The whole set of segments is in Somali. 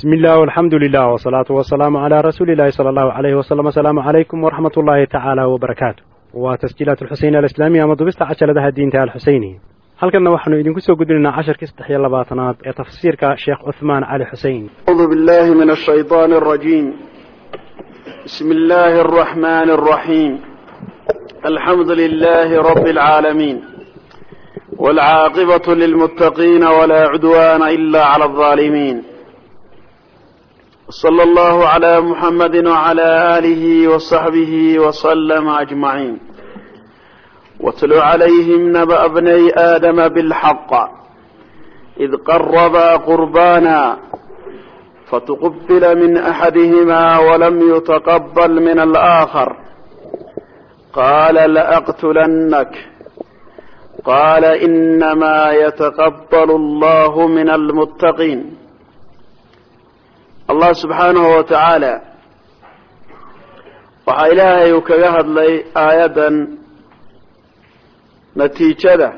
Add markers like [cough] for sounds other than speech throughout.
bismi illah alxamdu lilah wsalaatu wasalaamu calaa rasuuli illahi sala allahu alayhi wasalam asalaamu calaykum waraxmat ullaahi tacaala wbarakaatu waa tasjiilaat alxuseyni alislaamiya ama dubista cajaladaha diinta alxuseyni halkanna waxaanu idinku soo gudbinaynaa casharkii saddex iyo labaatanaad ee tafsiirka sheekh cuhmaan cali xusein audu billahi min ashayaan arajiim bismi illaahi araxmani araxiim alxamdu lilahi rabbi alcaalamiin walcaaqibatu lilmuttaqiina walaa cudwaana ila cala alzaalimiin slى اllه عlى mحamd وعlى آlih وصaxbih وslm أجmaعin وatl عlyهm nbأ bnي آdm bالxq إd qرba qرbاna fatqbl min أxadihma وlm yتqbl min الآkخر qal lأqتlnk qal إnma yتqbl اllh min اlmتqin allah subxaanahu wa tacaala waxaa ilaahay uu kaga hadlay aayaddan natiijada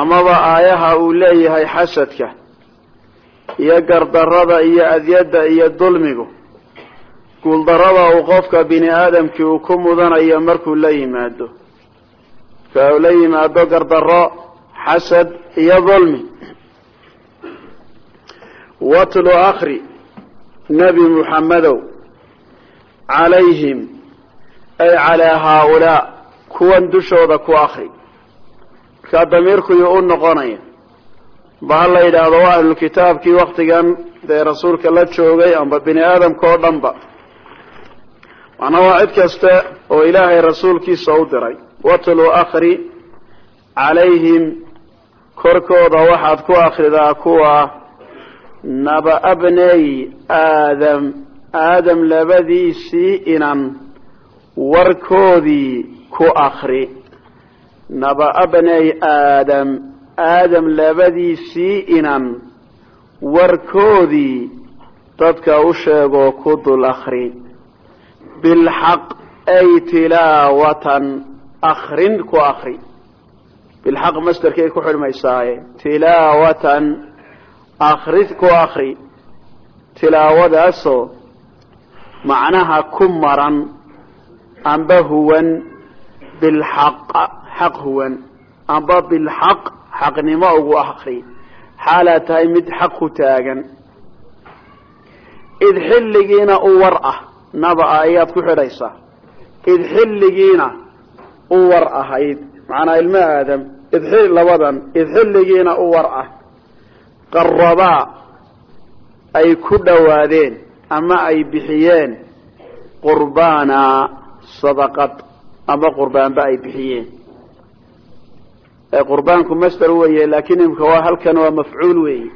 amaba aayaha uu leeyahay xasadka iyo gardarada iyo adyadda iyo dulmigu. Guuldarrada uu qofka bini aadamkii uu ku mudanayo markuu la yimaado. Marka uu la yimaado gardarro xasad iyo dulmi watlu akri nebi muxammedow calayhim ay calaa haaulaa kuwan dushooda ku akri markaa damiirkuyu u noqonaya. Ba ha la yidhaahdo waa ahlulkitaabkii waktigan dee rasuulka la joogay amba bini aadamka oo dhan ba macnaa waa cid kasta oo ilaahay rasuulkiisa u diray. Watlu akri calayhim korkooda waxaad ku akridaa kuwa naba bney aadam. Aadam labadiisii inan warkoodii ku akri naba bney aadam. Aadam labadiisii inan warkoodii dadka u sheegoo ku dul akri bilxaq ay tilaawatan akrin ku akri bilxaq masderkay ku xidhmaysaaye tilaawatan akri ku akri tilaawadaasoo macnaha ku maran amba huwan bilxaq xaq huwan. Amba bilxaq xaqnimo ugu akri xaalaad tahay mid xaq ku taagan. Id xilligiina u war ah naba ayaad ku xidhaysaa id xilligiina u war ahayd. Macnaa ilmo aadam id labadan id xilligiina u war ah qarabaa ay ku dhowaadeen ama ay bixiyeen qurbaana sadaqad ama qurbaanba ay bixiyeen. Qurbaanku master weeye laakiin imka waa halkan waa mafcuul weeye.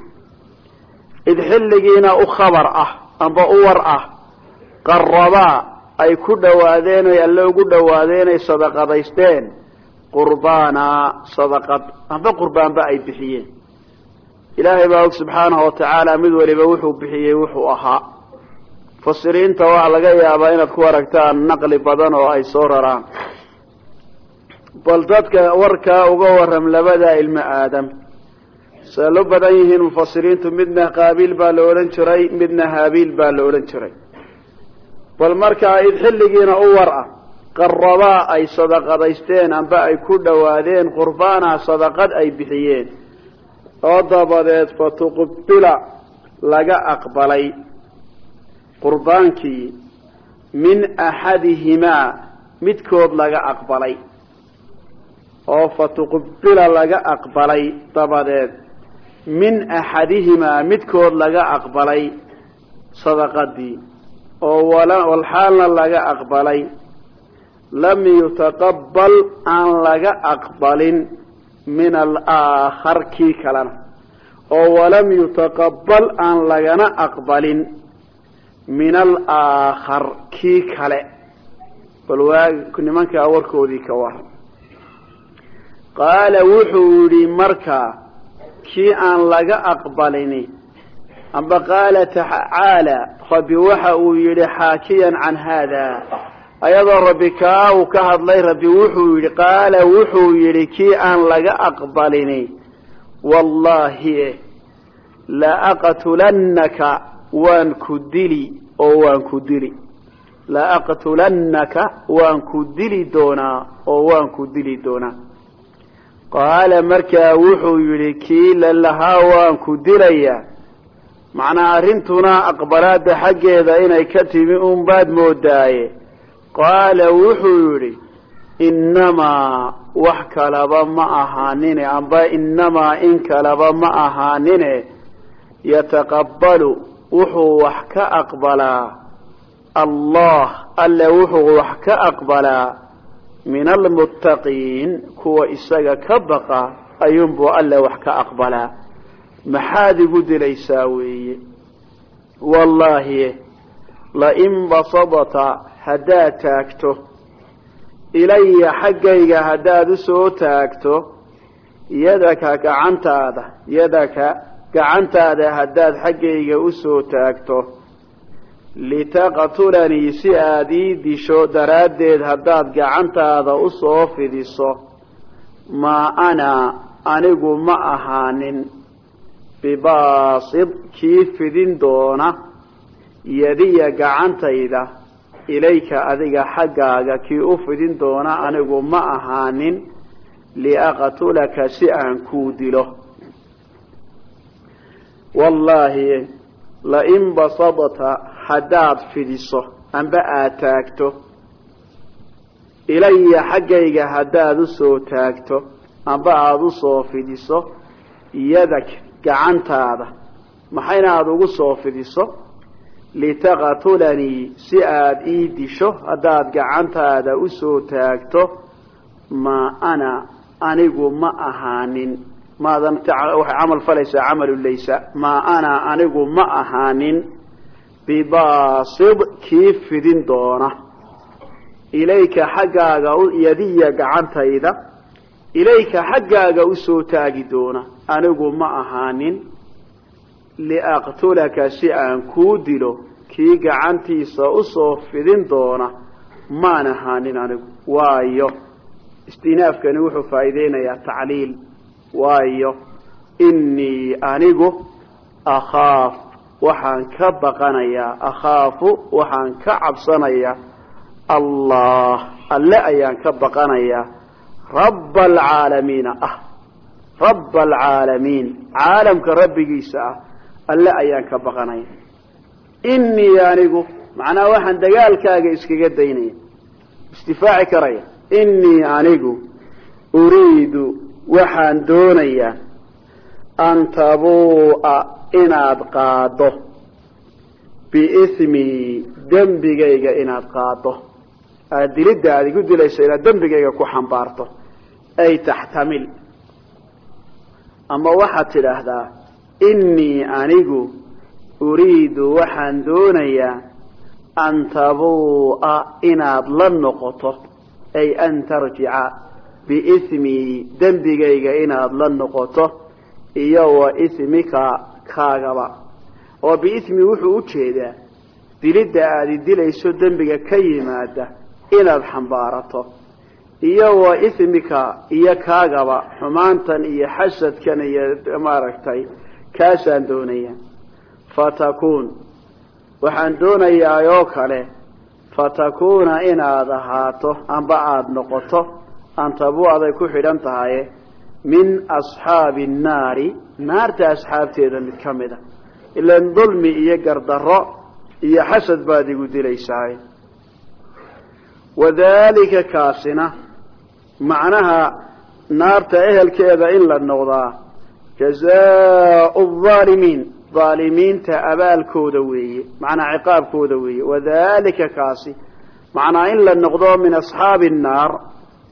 Id xilligiina u khabar ah amba u war ah qarabaa ay ku dhowaadeen oy alle ugu dhowaadeen ay sadaqadaysteen qurbaana sadaqad amba qurbaanba ay bixiyeen ilaahay baa og subxaanahu watacaala mid waliba wuxuu bixiyey wuxuu ahaa. Mufasiriinta waxaa laga yaabaa inaad ku aragtaan naqli badan oo ay soo raraan. Bal dadka warkaa uga waram labada ilmo aadam. See lo badan yihiin mufasiriintu midna qaabiil baa la odhan jiray midna haabiil baa la odhan jiray. Bal markaa id xilligiina u war ah qarabaa ay sadaqadaysteen amba ay ku dhowaadeen qurbaana sadaqad ay bixiyeen oo dabadeed fatuqubila laga aqbalay qurbaankii min axadihimaa midkood laga aqbalay. oo fatuqubila laga aqbalay dabadeed. min axadihimaa midkood laga aqbalay sadaqadii. oo walxaalna laga aqbalay. lam yutaqabal aan laga aqbalin min alaakhar kii kalena oo walam yutaqabal aan lagana aqbalin min alaakhar kii kale bal waa nimankaa warkoodii ka waran qaala wuxuu yidhi markaa kii aan laga aqbalini amba qaala tacaala rabbi waxa uu yidhi xaakiyan can haada ayadoo rabbi kaa uu ka hadlay rabbi wuxuu yidhi qaala wuxuu yidhi kii aan laga aqbalini wallaahi laaqtulannaka waan ku dili oo waan ku dili. Laaqtulannaka waan ku dili doonaa oo waan ku dili doonaa. Qaala markaa wuxuu yidhi kii la lahaa waan ku dilayaa macnaa arrintuna aqbalaadda xaggeeda inay ka timi unbaad moodaaye qaala wuxuu yidhi innamaa wax kalaba ma ahaanine amba innamaa in kalaba ma ahaanine yataqabbalu wuxuu wax ka aqbalaa. Allah alle wuxuu wax ka aqbalaa. Min almuttaqiin kuwa isaga ka baqa ayuunbuu alle wax ka aqbalaa. Maxaad igu dilaysaa weeye? Wallaahi lain basadta haddaad taagto ilaya xaggayga haddaad u soo taagto yadaka gacantaada yadaka gacantaada haddaad xaggayga u soo taagto litaqtulanii si aada ii disho daraaddeed haddaad gacantaada u soo fidiso maa ana anigu ma ahaanin bibaasid kii fidin doona yadiya gacantayda ilayka adiga xaggaaga kii u fidin doona anigu ma ahaanin liaqtulaka si aan kuu dilo. Wallaahi lain basadta haddaad fidiso amba aada taagto ilaya xaggayga haddaad u soo taagto amba aada u soo fidiso yadak gacantaada maxayna ugu soo fidiso litaqtulanii si aada ii disho haddaad gacantaada u soo taagto maa ana anigu ma ahaanin. Maadan waxay camal falaysaa camalu laysa. Maa ana anigu ma ahaanin. Bibaasid kii fidin doona. Ilayka xaggaaga yadiya gacantayda. Ilayka xaggaaga u soo taagi doona. Anigu ma ahaanin. Liaqtulaka si aan kuu dilo kii gacantiisa u soo fidin doona maan ahaanin anigu. Waayo istinaafkani wuxuu faa'iideynayaa tacliil. Waayo innii anigu akhaaf waxaan ka baqanayaa akhaafu waxaan ka cabsanayaa allah alle ayaan ka baqanayaa rabba alcaalamiina ah rabba alcaalamiin caalamka rabbigiisa ah alle ayaan ka baqanaya innii anigu macnaha waxaan dagaalkaaga iskaga daynaya. Isdifaaci karaya. Innii anigu uriidu waxaan doonayaa an tabuu'a inaad qaaddo. Biismii dembigayga inaad qaaddo. Dilidda aada igu dilayso inaad dembigayga ku xambaarto. Ay taxtamil. Ama waxaad tidhaahdaa innii anigu uriidu waxaan doonayaa an tabuu'a inaad la noqoto ay an tarjica biismii dembigayga inaad la noqoto iyo wa ismika kaagaba. Oo biismi wuxuu u jeedaa dilidda aada dilayso dembiga ka yimaada inaad xambaarato iyo wa ismika iyo kaagaba xumaantan iyo xasadkan iyo maaragtay kaasaan doonaya fatakuun. Waxaan doonayaa oo kale fatakuuna inaad ahaato amba aada noqoto antabu-aday ku xidhan tahaye min asxaabi annaari naarta asxaabteeda mid ka mid a ilan dulmi iyo gardarro iyo xasad baad igu dilaysahay. Wadalika kaasina macnaha naarta ehelkeeda in la noqdaa jazaau aalimiin aalimiinta abaalkooda weeye macnaa ciqaabkooda weeye. Wadalika kaasi macnaa in la noqdo min asxaabi annaar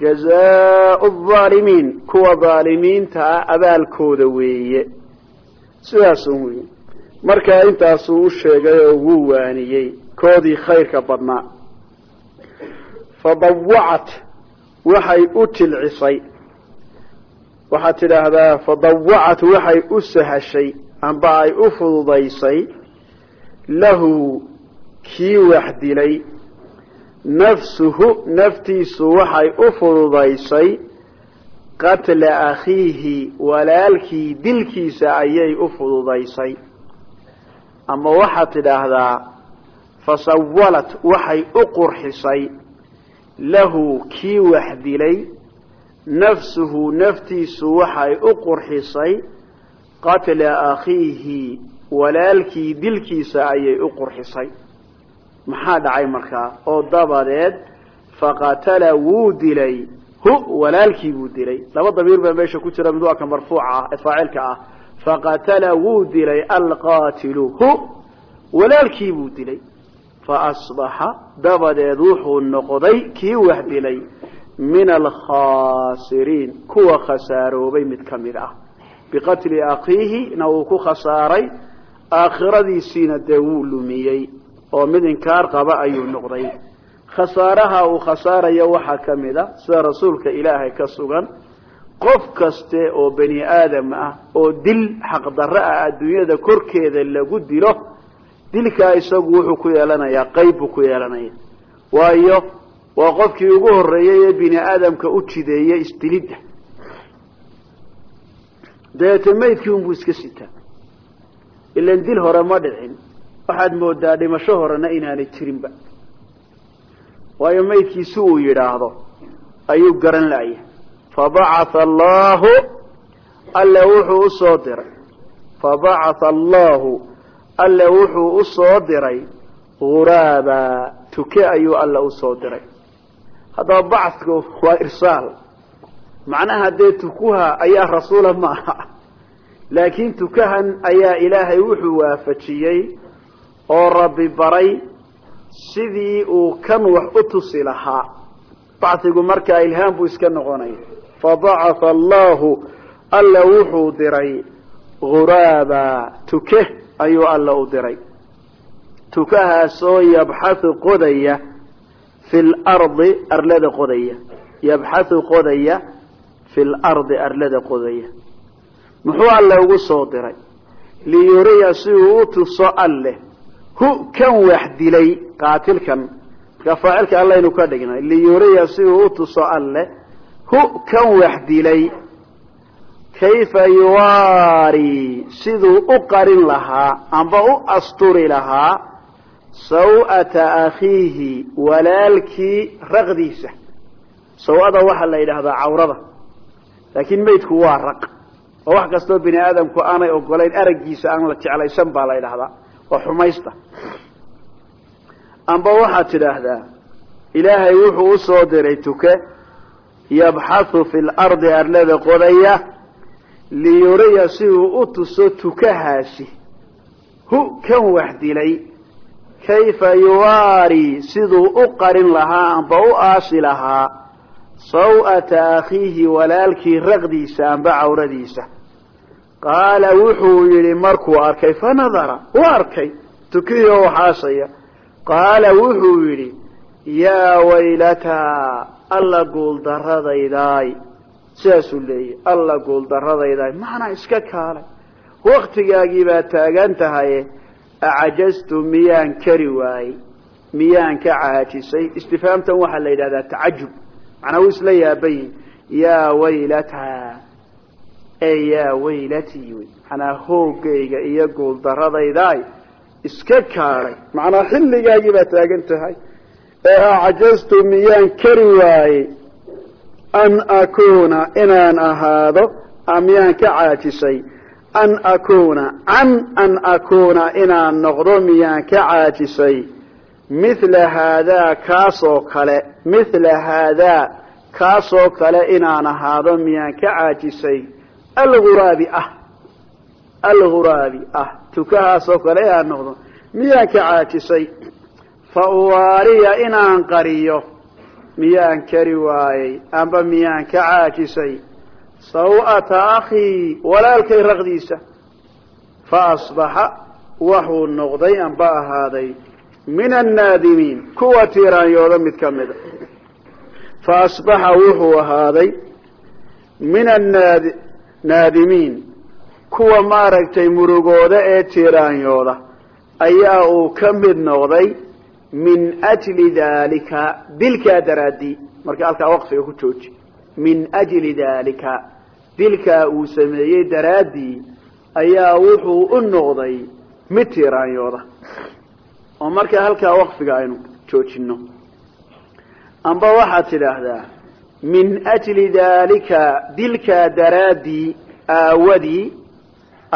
jazaau aalimiin kuwa aalimiintaa abaalkooda weeye. Sidaasun wey markaa intaasuu u sheegay oo wuu waaniyey koodii khayrka badnaa. Fadawacat waxay u tilcisay. Waxaad tidhaahdaa fadawacat waxay u sahashay amba ay u fududaysay lahu kii wax dilay nafsuhu naftiisu waxay u fududaysay qatla akhiihi walaalkii dilkiisa ayay u fududaysay. Ama waxaad tidhaahdaa fasawalat waxay u qurxisay. Lahu kii wax dilay nafsuhu naftiisu waxay u qurxisay qatla akhiihi walaalkii dilkiisa ayay u qurxisay. Maxaa dhacay markaa oo dabadeed faqatala wuu dilay. Hu walaalkii buu dilay. Laba damiir baa meesha ku jira mid waa marfuuca ah ee faacilka ah. Faqatala wuu dilay alqaatilu. Hu walaalkii buu dilay. Faasbaxa dabadeed wuxuu noqday kii wax dilay. Min alkhaasiriin kuwa khasaaroobay mid ka mid ah biqatli akhiihi na uu ku khasaaray aakhiradiisiina dee wuu lumiyey oo mid inkaar qaba ayuu noqday. Khasaaraha uu khasaarayo waxaa ka mid a sida rasuulka ilaahay ka sugan qof kaste oo bani aadam ah oo dil xaqdarro ah adduunyada korkeeda lagu dilo dilkaa isagu wuxuu ku yeelanayaa qayb buu ku yeelanaya waayo waa qofkii ugu horreeyey ee bini aadamka u jideeyey isdilidda dabeete maydkii unbuu iska sitaa. Ilan dil hore ma dhicin waxaad moodaa dhimasho horena inaanay jirinba. Waayo maydkii si uu yidhaahdo ayuu garan la'ya fabacatha allahu alle wuxuu u soo diray. Fabacatha allahu alle wuxuu u soo diray. Huraaba tuke ayuu alle u soo diray. Haddaba bacadku waa irsaal macnaha dee tukuha ayaa rasuula ma aha. Laakiin tukahan ayaa ilaahay wuxuu waafajiyey oo rabbi baray sidii uu kan wax u tusi lahaa. Bacigu markaa ilhaam buu iska noqonaya. Fabacatha allahu alla wuxuu diray. Huraaba tuke ayuu alla u diray. Tukahaasoo yabxathu qodaya fi lardi arlada qodaya. Yabxathu qodaya fi lardi arlada qodaya. Muxuu alle ugu soo diray? Liyuriya si uu u tuso alleh hu kan wax dilay qaatilkan. Markaa faacilka allaynu ka dhignay. Liyuriya si uu u tuso alleh hu kan wax dilay. Kayfa yuwaari? Siduu u qarin lahaa amba u asturi lahaa. Saw'ata akhiihi walaalkii raqdiisa. Saw-ada waxaa la yidhaahdaa cawrada laakiin maydku waa raq. Oo wax kastoo bini aadamku aanay ogolayn araggiisa aan la jeclaysan baa la yidhaahdaa. Oo xumaysta. Amba waxaad tidhaahdaa ilaahay wuxuu u soo diray tuke yabxathu fi lardi arlada qodaya liyuriya si uu u tuso tukahaasi. Hu kan wax dilay? Kayfa yuwaari siduu u qarin lahaa amba u aasi lahaa saw'ata akhiihi walaalkii raqdiisa amba cawradiisa qaala wuxuu yidhi markuu arkay fanadara u arkay tukihii oo waxaasaya qaala wuxuu yidhi yaa waylataa alla guuldaradaydaay sidaasuu leeyahy alla guuldaradaydaay macnaa iska kaalay waktigaagii baa taagan tahaye acajaztu miyaan kari waayey miyaan ka caajisay istifhaamtan waxaa la yidhahdaa tacajub macnaa wuu isla yaabayin yaa waylataa e yaa waylatii wy manaa hoogayga iyo guuldaradaydaay iska kaalay macnaa xilligaagii baa taagan tahay ee acjaztu miyaan kari waayey? An akuuna inaan ahaado miyaan ka caajisay? An akuuna can an akuuna inaan noqdo miyaan ka caajisay mithla haadaa kaasoo kale mithla haadaa kaasoo kale inaan ahaado miyaan ka caajisay? Alguraabi ah. Alguraabi ah. Tukahaasoo kale inaan noqdo. Miyaan ka caajisay? Fa uwaariya inaan qariyo. Miyaan kari waayey. Amba miyaan ka caajisay? Saw'ata akhii walaalkay raqdiisa. Fa asbaxa waxuu noqday amba ahaaday min annaadimiin kuwa tiiraanyooda mid ka mida fa asbaxa wuxuu ahaaday min annaad naadimiin kuwa maaragtay murugooda ee tiiraanyooda ayaa uu ka mid noqday min ajli daalika dilkaa daraaddii marka halkaa waqfiga ku jooji min ajli dalika dilkaa uu sameeyey daraaddii ayaa wuxuu u noqday mid tiiraanyooda oo markaa halkaa waqfiga aynu joojino amba waxaad tidhaahdaa min ajli daalika dilkaa daraaddii aawadii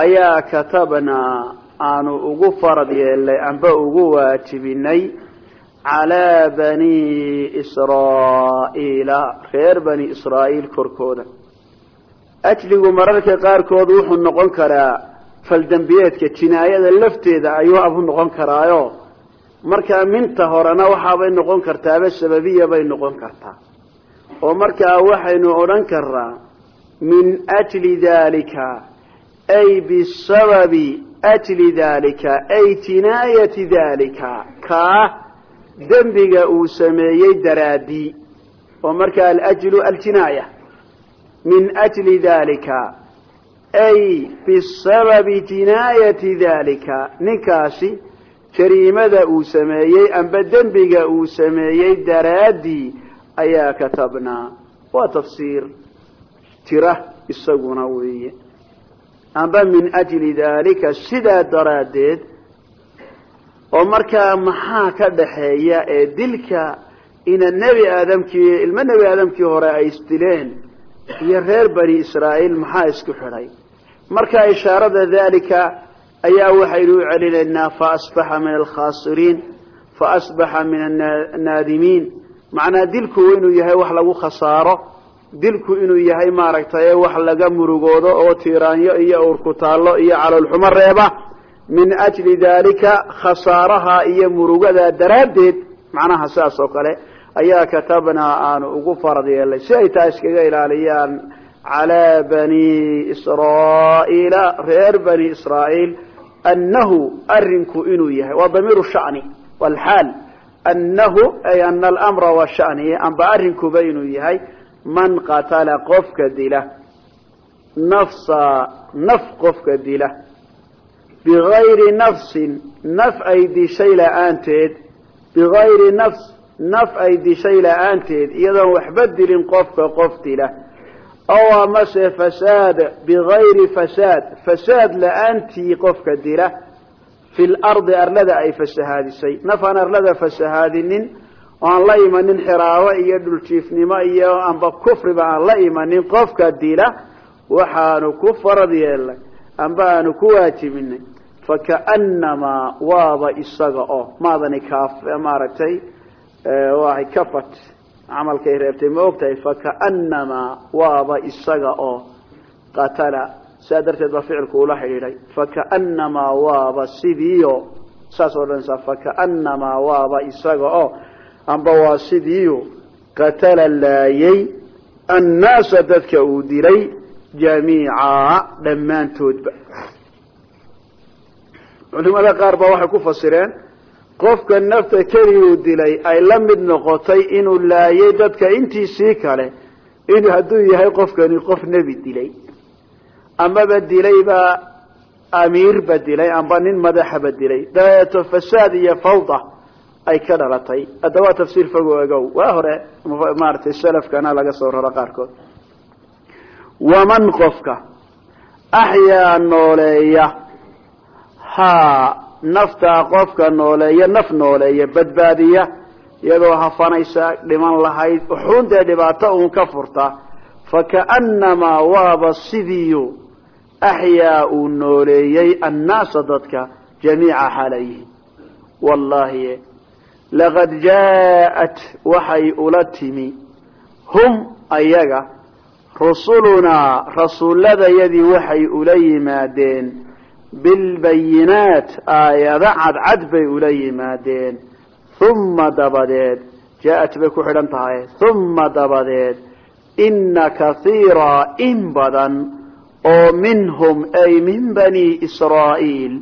ayaa katabnaa aanu ugu farad yeelnay amba ugu waajibinay calaa bani israa'iila reer bani israa'iil korkooda. Ajligu mararka qaarkood wuxuu noqon karaa faldembiyeedka jinaayada lafteeda ayuu abu noqon karaayo markaa minta horena waxaabay noqon kartaaba sababiya bay noqon kartaa. oo markaa waxaynu odhan karnaa min ajli dalika ay bisababi ajli dalika ay jinaayati dalika kaa dembiga uu sameeyey daraadii oo markaa alajlu aljinaaya min ajli dalika ay bisababi jinaayati dalika ninkaasi jariimada uu sameeyey amba dembiga uu sameeyey daraaddii ayaa katabnaa waa tafsiir jira isaguna weeye. Amba min ajli dalika sidaa daraaddeed oo markaa maxaa ka dhaxeeya ee dilka ina nebi aadamkii ilmo nebi aadamkii hore ay isdileen iyo reer bani israa'iil maxaa isku xidhay? Marka ishaarada dalika ayaa waxaynu u celinaynaa faasbaxa min alkhaasiriin faasbaxa min annaadimiin. Macnaa dilku inuu yahay wax lagu khasaaro dilku inuu yahay maaragtay wax laga murugoodo oo tiiraanyo iyo urkutaallo iyo caloolxumo reeba. Min ajli dalika khasaaraha iyo murugada daraaddeed macnaha sidaas oo kale ayaa katabnaa aanu ugu farad yeelnay. Si ay taa iskaga ilaaliyaan calaa bani israa'iila reer bani israa'iil annahu arinku inuu yahay waa damiiru shani walxaal annahu ay alamra wa shani amba arrinkuba inuu yahay man qatala qofka dila nafsa naf qofka dila bigayri nafsin naf ay dishay la'aanteed bigayri nafs naf ay dishay la'aanteed iyadoon waxba dilin qofka qof dila aw amase fasaad bigayri fasaad fasaad la'aantii qofka dila fi lardi arlada ay fasahaadisay naf aan arlada fasahaadinin oo aan la imanin xiraabo iyo dhuljiifnimo iyo amba kufriba aan la imanin qofka dila waxaanu ku farad yeelnay amba aanu ku waajibinay fakaanamaa waaba isaga oo maadani maaragtay waay kafat camalkay reebtay ma ogtahay fakaanamaa waaba isaga oo qatala. Sidaa darteed baa ficilku ula xidhiidhay. Fakaanamaa waaba sidiio saas odhanaysaa fakaanamaa waaba isaga oo amba waa sidiiyo qatala laayay. Annaasa dadka uu dilay jamiica dhammaantoodba. Culimada qaar baa waxay qofka nafta keliguu dilay ay la mid noqotay inuu laayay dadka intiisii kale in hadduu yahay qofkani qof nebi dilay. Amaba dilayba amiirba dilay amba nin madaxaba dilay. Dabeeto fasaad iyo fawda ay ka dhalatay. Hadda waa tafsiir fogo egow waa hore maaragtay salafkana laga soo raro qaarkood. Waman qofka axyaa nooleeya? Haa naftaa qofka nooleeya naf nooleeya badbaadiya iyadoo hafanaysa dhiman lahayd uxuun dhibaato uun ka furta fakaannamaa waaba sidiiyu axyaa uu nooleeyey annaasa dadka jamiica xaalayihi wallahi laqad jaaءat waxay ula timi hum ayaga rusulunaa rasuuladayadii waxay ula yimaadeen bilbayinaat aayado cadcad bay ula yimaadeen uma dabadeed jaaءat bay ku xidhan tahay uma dabadeed ina kaiira in badan oo minhum ay min bani israa'iil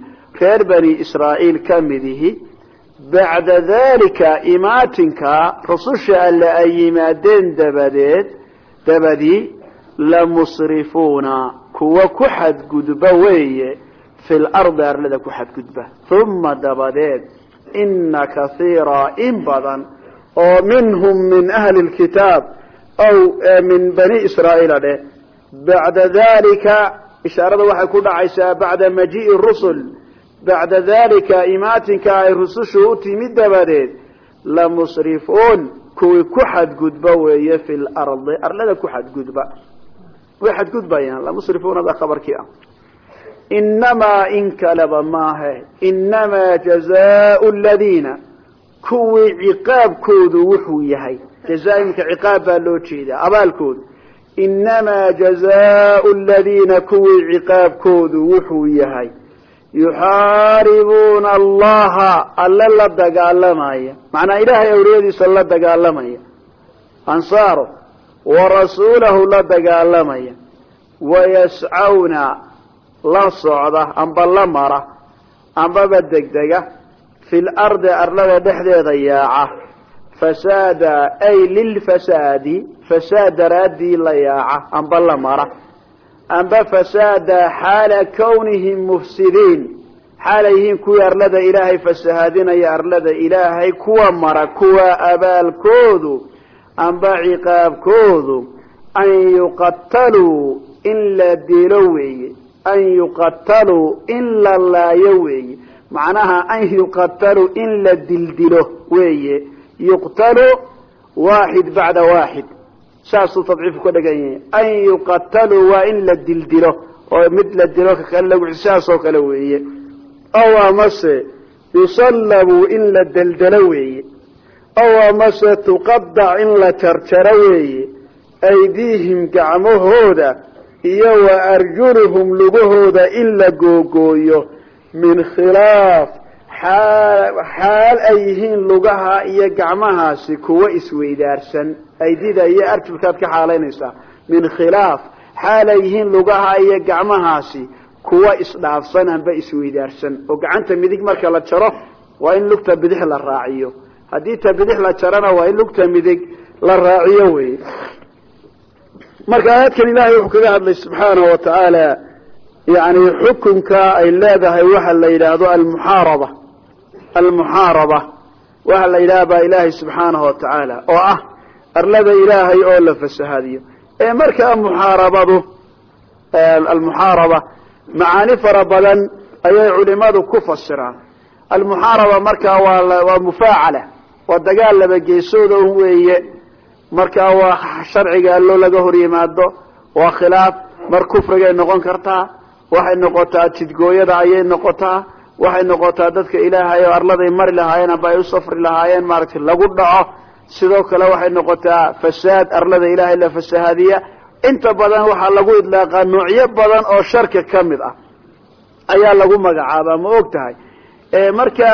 reer bani israa'iil ka midihi bacda dalika imaatinka rususha alle ay yimaadeen dabadeed dabadii lamusrifuuna kuwa ku xadgudba weeye fi lardi arlada ku xadgudba. Uma dabadeed ina kaiira in badan oo minhum min ahli lkitaab ow min bani israa'iila dheh bacda dalika ishaarada waxay ku dhacaysaa bacda majii'i rusul. Bacda dalika imaatinka ay rusushu u timid dabadeed lamusrifuun kuwii ku xadgudba weeye fi lardi arlada ku xadgudba. Way xadgudbayaan lamusrifuunada khabarkii ah inamaa in kaleba maahe inamaa jazaau ladiina kuwii ciqaabkoodu wuxuu yahay jazaa iminka ciqaab baa loo jeedaa abaalkoodu inamaa jazaau ladiina kuwii ciqaabkoodu wuxuu yahay yuxaaribuuna allaha alle la dagaalamaya macnaa ilaahay awliyadiisa la dagaalamaya ansaaro wa rasuulahu la dagaalamaya wayascawna la socda amba la mara ambaba degdega fi lardi arlada dhexdeeda yaaca. Fasaada ay lilfasaadi fasaad daraaddii la yaaca amba la mara. Amba fasaada xaala kawnihim mufsidiin. Xaalay yihiin kuwii arlada ilaahay fasahaadinaya arlada ilaahay kuwa mara kuwa abaalkoodu amba ciqaabkoodu an yuqataluu in la dilo weeye an yuqataluu in la laayo weeye macnaha an yuqataluu in la dildilo weeye yuqtalu waaxid bacda waaxid saasuu tadciifku ka dhegan yahay an yuqataluu waa in la dildilo oo mid la dilo ka kale lagu saas oo kale weeye ow amase yusallabuu in la deldelo weeye ow amase tuqadac in la jarjaro weeye aydiihim gacmahooda iyo wa arjuluhum lugahooda in la googooyo min khilaaf. Xaal ay yihiin lugaha iyo gacmahaasi kuwa isweydaarsan. Aydida iyo arjulkaad ka xaalaynaysaa. Min khilaaf xaal ay yihiin lugaha iyo gacmahaasi kuwa isdhaafsan amba isweydaarsan. Oo gacanta midig marka la jaro waa in lugta bidix la raaciyo. Haddii ta bidix la jarana waa in lugta midig la raaciyo wey marka aayadkan ilaahay wuxuu kaga hadlay subxaanahu wa tacaala yani xukunka ay leedahay waxa la yidhaahdo almuxaaraba. Almuxaaraba waxa la yidhaha baa ilaahay subxaanahu wa tacaala oo ah arlada ilaahay oo la fasahaadiyo. Ee markaa muxaarabadu almuxaaraba macaani fara badan ayay culimadu ku fasiraan. Almuxaaraba markaa waa waa mufaacala waa dagaal laba geesooda un weeye markaa waa sharciga allo laga hor yimaado waa khilaaf mar kufrigay noqon kartaa waxay noqotaa jidgooyada ayay noqotaa waxay noqotaa dadka ilaahay oo arladay mari lahaayeen amba ay u safri lahaayeen maaragtay lagu dhaco. Sidoo kale waxay noqotaa fasaad arlada ilaahay la fasahaadiya inta badan waxaa lagu idlaaqaa noocyo badan oo sharka ka mid ah. Ayaa lagu magacaabaa ma og tahay? Marka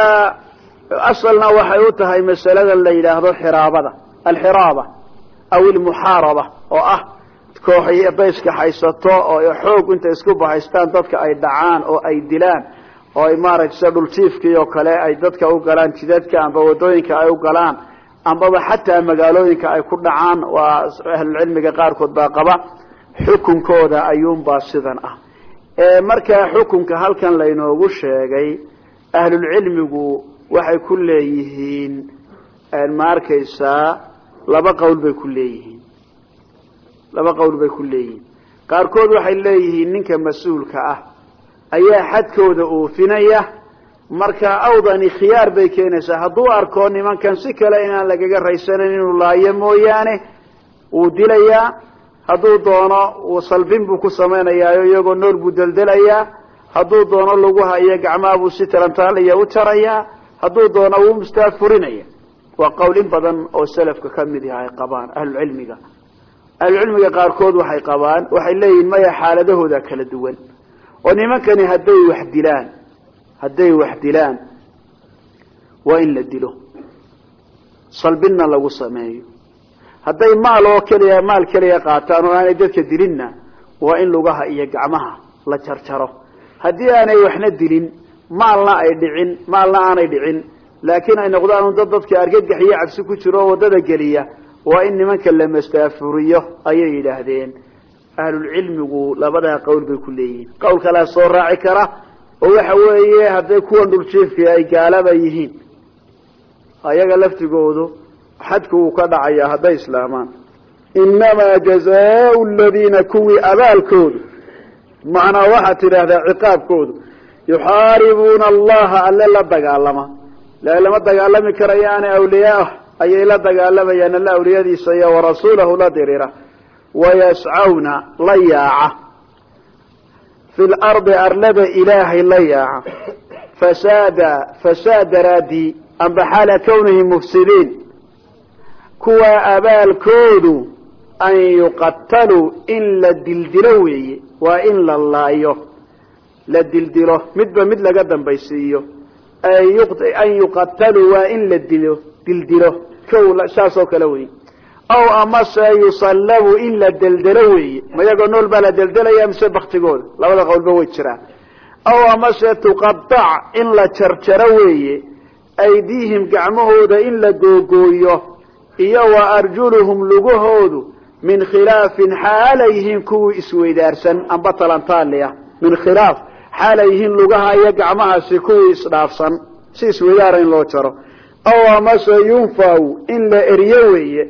asalna waxay u tahay masalada la yidhaahdo xiraabada alxiraaba aw ilmuxaaraba oo ah koox bayska haysato oo xoog intay isku bahaystaan dadka ay dhacaan oo ay dilaan oo ay maaragtay sida dhuljiifkii oo kale ay dadka u galaan jidadka amba waddooyinka ay u galaan ambaba xataa magaalooyinka ay ku dhacaan waa ahlulcilmiga qaarkood baa qaba xukunkooda ayuunbaa sidan ah marka xukunka halkan laynoogu sheegay ahlulcilmigu waxay ku leeyihiin ma arkaysaa laba qowl bay ku leeyihiin. Laba qowl bay ku leeyihiin. Qaarkood waxay leeyihiin ninka mas'uulka ah. Ayaa xadkooda oofinaya marka awdani khiyaar bay keenaysaa. Hadduu arko nimankan si kale inaan lagaga raysanayn inuu laayo mooyaane wuu dilayaa hadduu doono salbin buu ku samaynayaayo iyagoo nool buu deldelayaa hadduu doono lugaha iyo gacmaha buu si talantaaliya u jarayaa hadduu doono wuu mustaafurinaya waa qowl in badan oo salafka ka mid yaha ay qabaan ahlucilmiga. Ahlucilmiga qaarkood waxay qabaan waxay leeyihiin maya xaaladahooda kala duwan. Oo nimankani hadday wax dilaan hadday wax dilaan waa in la dilo. Salbinna lagu sameeyo. Hadday maal oo keliya maal keliya qaataan oo aanay dadka dilinna waa in lugaha iyo gacmaha la jarjaro haddii aanay waxna dilin maalna ay dhicin maalna aanay dhicin laakiin ay noqdaan dad dadka argagax iyo cabsi ku jiro oo waddada geliya waa in nimanka la mastaafuriyo ayay yidhaahdeen. Ahlulcilmigu labadaa qowl bay ku leeyihiin. Qowl kalea soo raaci kara oo waxa weeye hadday kuwan dhuljiifki ay gaalaba yihiin. Ayaga laftigoodu xadku wuu ka dhacayaa hadday islaamaan. Inamaa jazaau ladiina kuwii abaalkoodu macnaa waxaad tidhaahdaa ciqaabkoodu yuxaaribuuna allaha alle la dagaalama la lama dagaalami karayaane awliyaah ayay la dagaalamayaan alla awliyadiisa iyo warasuulahu la dirira wayascawna la yaaca. Fi lardi arlada ilaahay la yaaca. Fasaada fasaad daraadii amba xaala kwnihim mufsidiin. Kuwaa abaalkoodu an yuqataluu in la dildilo weeye waa in la laayo. La dildilo midba mid laga dambaysiiyo an yuqataluu waa in la dilo dildilo. Kow saas oo kale wey aw amase yusallabu in la deldelo weeye. Mayagoo nool baa la deldelaya mise baktigooda labada qowlba way jiraan. Aw amase tuqadac in la jarjaro weeye. Aydiihim gacmahooda in la googooyo. Iyo wa arjuluhum lugahoodu min khilaafin xaalayyihiin kuwii isweydaarsan. Amba talantaaliya. Min khilaaf xaalayyihiin lugaha iyo gacmahaasi kuwii isdhaafsan. Si isweydaara in loo jaro. Aw amase yunfaw in la eriyo weeye.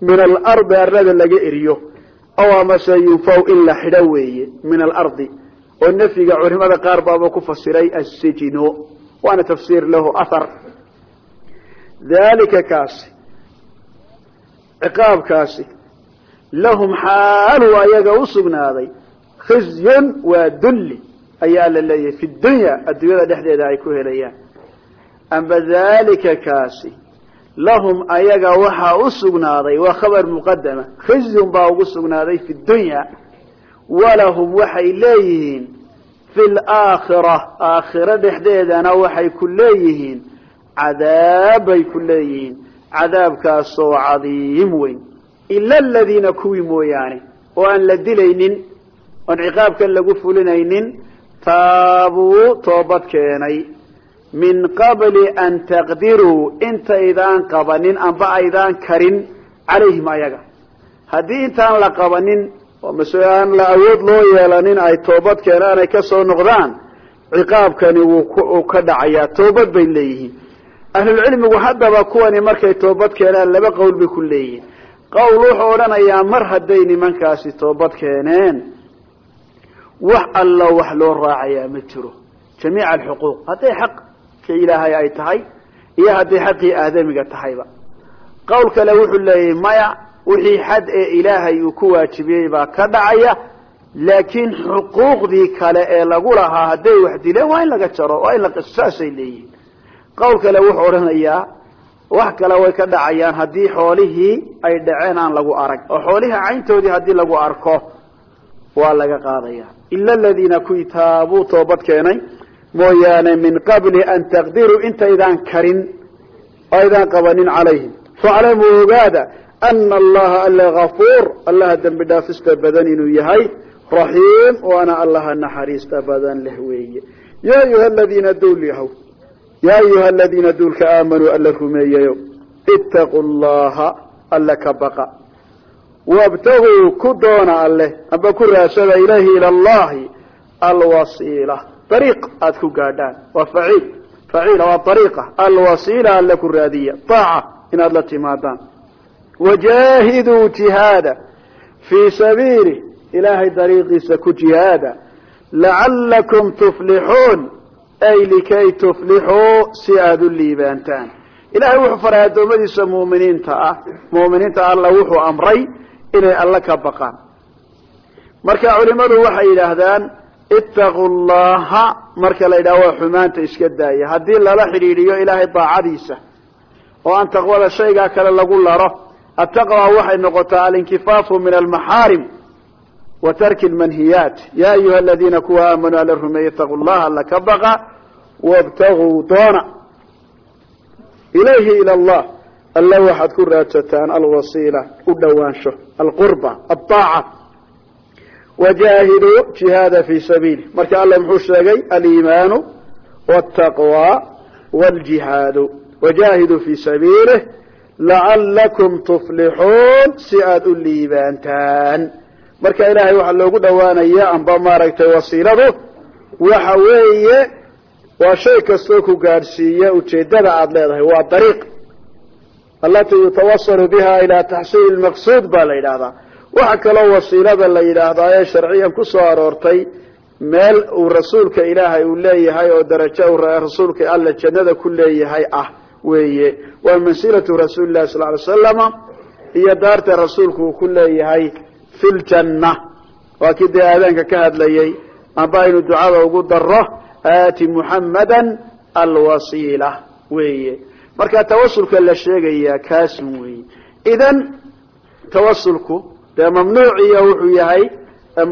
Min alardi arlada laga eriyo. Aw amase yunfaw in la xidho weeye. Min alardi oo nafyiga culimada qaar baaba ku fasiray assijino waana tafsiir lahu ahar dalika kaasi. Ciqaabkaasi. Lahum xaalu ayaga usugnaaday khizyun waa dulli ayaa la leeyahay fi dunya adduunyada dhexdeeda ay ku helayaan. Amba dalika kaasi lahum ayaga waxaa usugnaaday waa khabar muqadama khizyun baa ugu sugnaaday fi dunya walahum waxay leeyihiin fi laakhira aakhiro dhexdeedana waxay ku leeyihiin cadaabbay ku leeyihiin cadaabkaasoo cadiim weyn. Ila aladiina kuwii mooyaane oo aan la dilaynin oon ciqaabkan lagu fulinaynin taabuu toobad keenay. Min qabli an taqdiruu intaydaan qabanin amba aydaan karin calayhim ayaga. Haddii intaan la qabanin oo mase aan la awood loo yeelanin ay toobad keenaan ay ka soo noqdaan ciqaabkani wuu ka dhacayaa. Toobad bay leeyihiin. Ahlulcilmigu haddaba kuwani markay toobad keenaan laba qowl bay ku leeyihiin. Qowl wuxuu odhanayaa mar hadday nimankaasi toobad keeneen wax alla wax loo raacayaa ma jiro. Jamiica alxuquuq hadday xaqka ilaahay ay tahay iyo hadday xaqii aadamiga tahayba. Qowl kale wuxuu leeyahay maya wixii xad ee ilaahay uu ku waajibiyey baa ka dhacaya laakiin xuquuqdii kale ee lagu lahaa hadday wax dileen waa in laga jaro waa in la saasay leeyihiin. Qowl kale wuxuu odhanayaa wax kale way ka dhacayaan haddii xoolihii ay dhaceen aan lagu arag oo xoolihii cayntoodii haddii lagu arko waa laga qaadaya ila aladiina kuwii taabuu toobad keenay mooyaane min qabli an taqdiruu intaydaan karin oo aydaan qabanin calayhim faclamuu ogaada ana allaha alla gafuur allaha dembi dhaafista badan inuu yahay raxiim waana allaha naxariista badan leh weeye ya ayuha aladiina duul yahow ya ayuha aladiina duulka aamanuu alla rumeeyayo itaquu llaha alla ka baqa wabtaguu ku doona alleh amba ku raasada ilayhi ila allahi alwasiila. Ariiq aada ku gaadhaan waa faciil. Faciila waa ariiqa alwasiila alle ku raadiya. Taaca inaad la timaadaan. Wajaahiduu jihaada fii sabiili ilaahay dariiqiisa ku jihaada. Lacalakum tuflixuun ay likay tuflixuu si aada u liibaantaan. Ilahay wuxuu faray addoommadiisa muuminiinta ah. Muuminiinta alla wuxuu amray inay alle ka baqaan. Marka culimadu waxay yidhaahdaan itaquu llaha marka la yidhaha waa xumaanta iska daaya haddii lala xidhiidhiyo ilaahay daacadiisa oo aan taqwada shaygaa kale lagu laro attaqwa waxay noqotaa alinkifaafu min almaxaarim wa tarki lmanhiyaat ya ayuha aladiina kuwa aamanuu alla rumeeye itaquu llaha alla ka baqa wabtaguu doona. Ilayhi ila allah alla waxaad ku raadsataan alwasiila u dhowaansho alqurba aaaca wajaahiduu jihaada fi sabiili marka alla muxuu sheegay aliimaanu wاtaqwa wاljihaadu wajaahiduu fi sabiilih lacalakum tuflixuun si aada u liibaantaan. Marka ilaahay waxaa loogu dhowaanaya amba maaragtay wasiiladu waxa weeye waa shay kastoo ku gaadhsiiya ujeedada aada leedahay waa dariiq alatii yutawasalu biha ila taxsiili lmaqsuud baa la yidhahdaa waxa kaloo wasiilada la yidhaahdaa ee sharciyan ku soo aroortay meel uu rasuulka ilaahay uu leeyahay oo darajo uu rasuulka alla jannada ku leeyahay ah weeye. Waa mansilatu rasuuli lahi sal ly slama iyo daarta rasuulku uu ku leeyahay fi ljanna waa kii dee aadaanka ka hadlayay amba aynu ducada ugu daro aati muxammadan alwasiila weeye marka tawasulka la sheegayaa kaasun weeye idan tawasulku dee mamnuuciya wuxuu yahay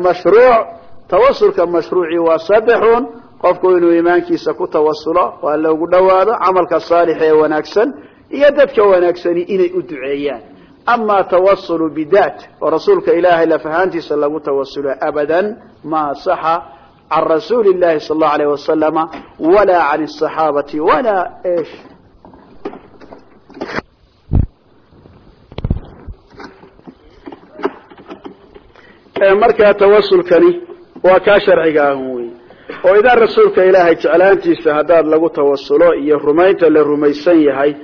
mashruuc tawasulka mashruuci waa saddexun qofku inuu iimaankiisa ku tawasulo alla ugu dhawaado camalka saalix ee wanaagsan iyo dadka wanaagsani inay u duceeyaan. Ama tawasulu bidat oo rasuulka ilaahay lafahaantiisa lagu tawasulo abadan ma saxa can rasuuli llahi sal allau alayh wasalama walaa can asaxaabati walaa markaa tawasulkani waa kaa sharciga ahun wey oo idan rasuulka ilaahay jeclaantiisa haddaad lagu tawasulo iyo rumaynta la rumaysan yahay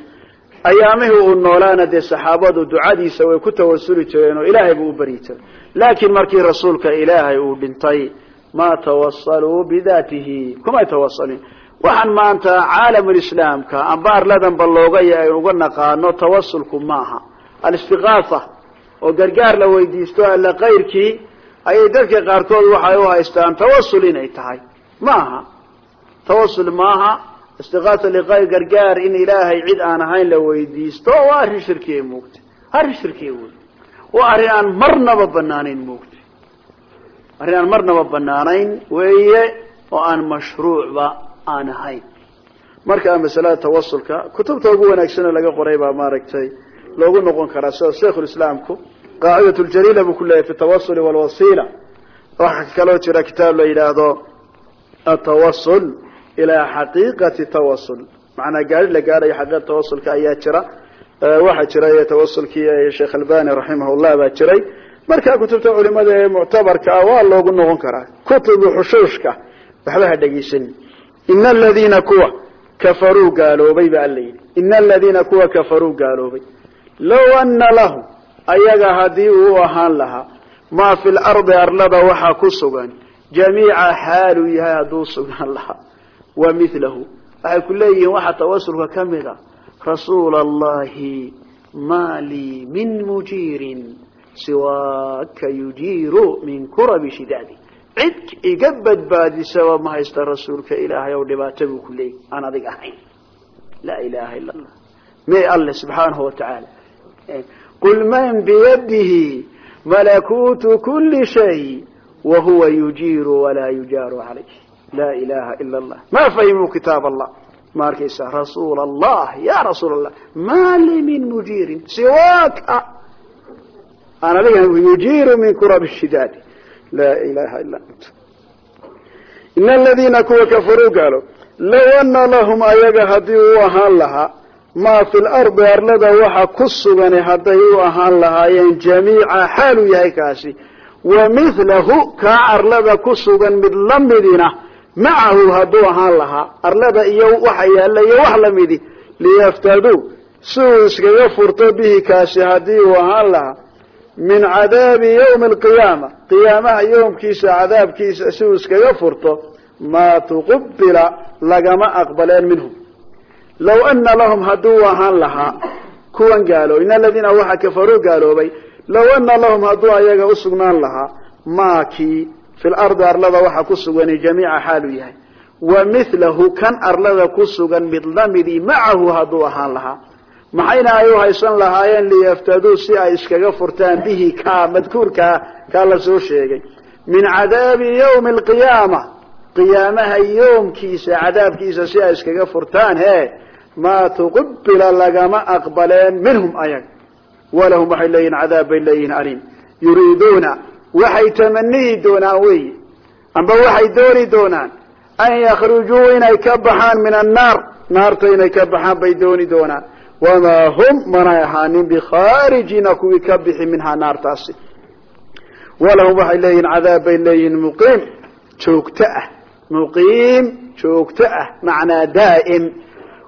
ayaamihii uu noolaana dee saxaabadu ducadiisa way ku tawasuli jireen oo ilaahay buu u baryi jiray. laakiin markii rasuulka ilaahay uu dhintay ma tawasaluu bidatihi kumay tawasalin waxaan maanta caalamulislaamka amba loogaya aynu uga naqaano tawasulku maaha. Alistiqaasa oo gargaar la weydiisto alla kayrkii ayay dadka qaarkood waxay u haystaan tawasul inay tahay. Maaha. Tawasul maaha. Istiqaasa liqayr gargaar in ilaahay cid aan ahayn la weydiisto waa arrin shirkiya moogta arrin shirkiya wey waa arrin aan marnaba banaanayn moogta arrin aan marnaba banaanayn weeye oo aan mashruucba aan ahayn. Markaa masalada tawasulka kutubta ugu wanaagsan oo laga qoray baa maaragtay loogu noqon karaa sida shaikhulislaamku qaacidat ljaliila buu ku leeyahy fi tawasuli walwasila waxaa kaloo jira kitaab la yidhaahdo atawasul ilaa xaqiiqati tawasul macnaa gaari la gaadhayo xaqiiqata tawasulka ayaa jira waxaa jiray tawasulkii sheekh albani raximahullah baa jiray markaa kutubta culimada ee muctabarka ah waa loogu noqon karaa kutubu xushuushka waxba ha dhegeysan ina aladiina kuwa kafaruu gaaloobay ba alla yidhi ina aladiina kuwa kafaruu gaaloobay low ana lahum ayaga haddii uu ahaan lahaa maa fi lardi arlada waxaa ku sugan jamiica xaaluu yahay hadduu sugnaan lahaa wa milahu waxay ku leeyihiin waxaa tawasulka ka mid a rasuula allahi ma lii min mujiirin siwaaka yujiiru min kurabi shidaadi. Cid iga badbaadisaba ma haysta rasuulka ilaahay ow dhibaato buu ku leeyahy aan adig ahayn. Laa ilaha ila allah may alle subxaanahu watacaala qul man biyadihi malakuutu kuli shay wahuwa yujiiru walaa yujaaru calayh laa ilaha ila allah ma fahimuu kitaab allah ma arkaysa rasuul allah ya rasuul allah ma min mujiirin siwaaka aan yujiiru min kurab shidaadi laa ilaha illa ant ina aladiina kuwa kafaruu gaalo low ana lahum ayaga haddii u ahaan lahaa maa fi lardi arlada waxa ku sugani hadday u ahaan lahaayeen jamiica xaaluu yahay kaasi. Wa milahu kaa arlada ku sugan mid lamidina macahu hadduu ahaan lahaa. Arlada iyo waxa yaalla iyo wax lamidi liyaftaduu. Si uu iskaga furto bihi kaasi haddii uu ahaan lahaa. Min cadaabi ywmi alqiyaama qiyaamaha yowmkiisa cadaabkiisa si uu iskaga furto maa tuqubila lagama aqbaleen minhum low ana lahum hadduu ahaan lahaa kuwan gaalo in aladiina waxa kafaruu gaaloobay low ana lahum hadduu ayaga usugnaan lahaa maakii fi lardi arlada waxa ku sugani jamiica xaalu yahay wa milahu kan arlada ku sugan mid lamidii macahu hadduu ahaan lahaa maxayna ay u haysan lahaayeen liyaftaduu si ay iskaga furtaan bihi ka madkuurkaa kaa la soo sheegay min cadaabi ay iskaga furtaan maa tuqubila lagama aqbaleen minhum ayaga. Walahum waxay leeyihiin cadaab bay leeyihiin aliim. Yuriiduuna waxay tamaniyi doonaan wey amba waxay dooni doonaan an yakhrujuu inay ka baxaan min annaar naarta inay ka baxaan bay dooni doonaan. Wamaa hum manay ahaanin bikhaarijina kuwii ka bixi minhaa naartaasi. Walahum waxay leeyihiin cadaab bay leeyihiin muqiim. Joogto ah. Muqiim joogto ah. Macnaa daa'im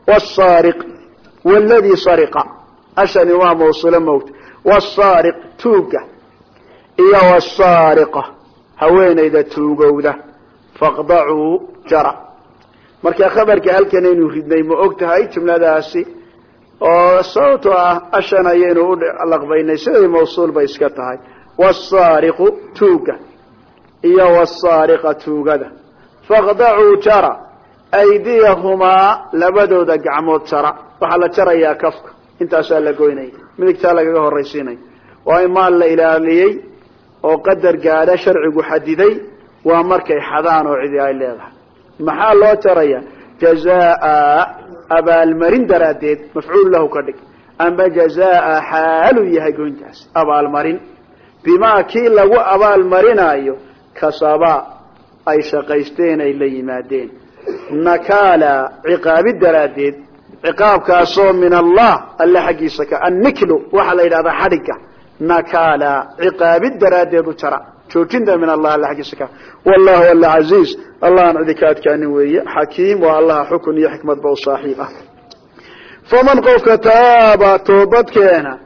wsaariq wladii sariqa ashani waa mawsuulo moogta wasaariq tuuga iyo wasaariqa haweenayda tuugowda faqdacuu jara marka khabarka halkan aynu ridnay ma og tahay jumladaasi oo sababtoo ah ashan ayaynu u laqbaynay siday mawsuul bay iska tahay wasaariqu tuuga iyo wasaariqa tuugada faqdacuu jara aydiyahumaa labadooda gacmood jara waxaa la jarayaa kafka intaasaa la goynaya midigtaa lagaga horaysiinaya waa in maal la ilaaliyey oo qadar gaadha sharcigu xadiday waa markay xadaan oo cidi ay leedahay maxaa loo jaraya jazaa abaalmarin daraaddeed mafcuul lahu ka dhig amba jazaa xaaluu yahay goyntaas abaalmarin bimaa kii lagu abaalmarinaayo kasaba ay shaqaysteen ay la yimaadeen nakaala ciqaabid daraaddeed ciqaabkaasoo min allah alle xaggiisa ka anniklu waxaa la yidhahdaa xadhigga nakaala ciqaabid daraaddeed u jara joojinta min allah alle xaggiisa ka. Wallahu alla casiiz allahan cidi ka adkaanin weeye xakiim waa allaha xukun iyo xikmadba u saaxiib ah. Faman qofka taaba toobadkeena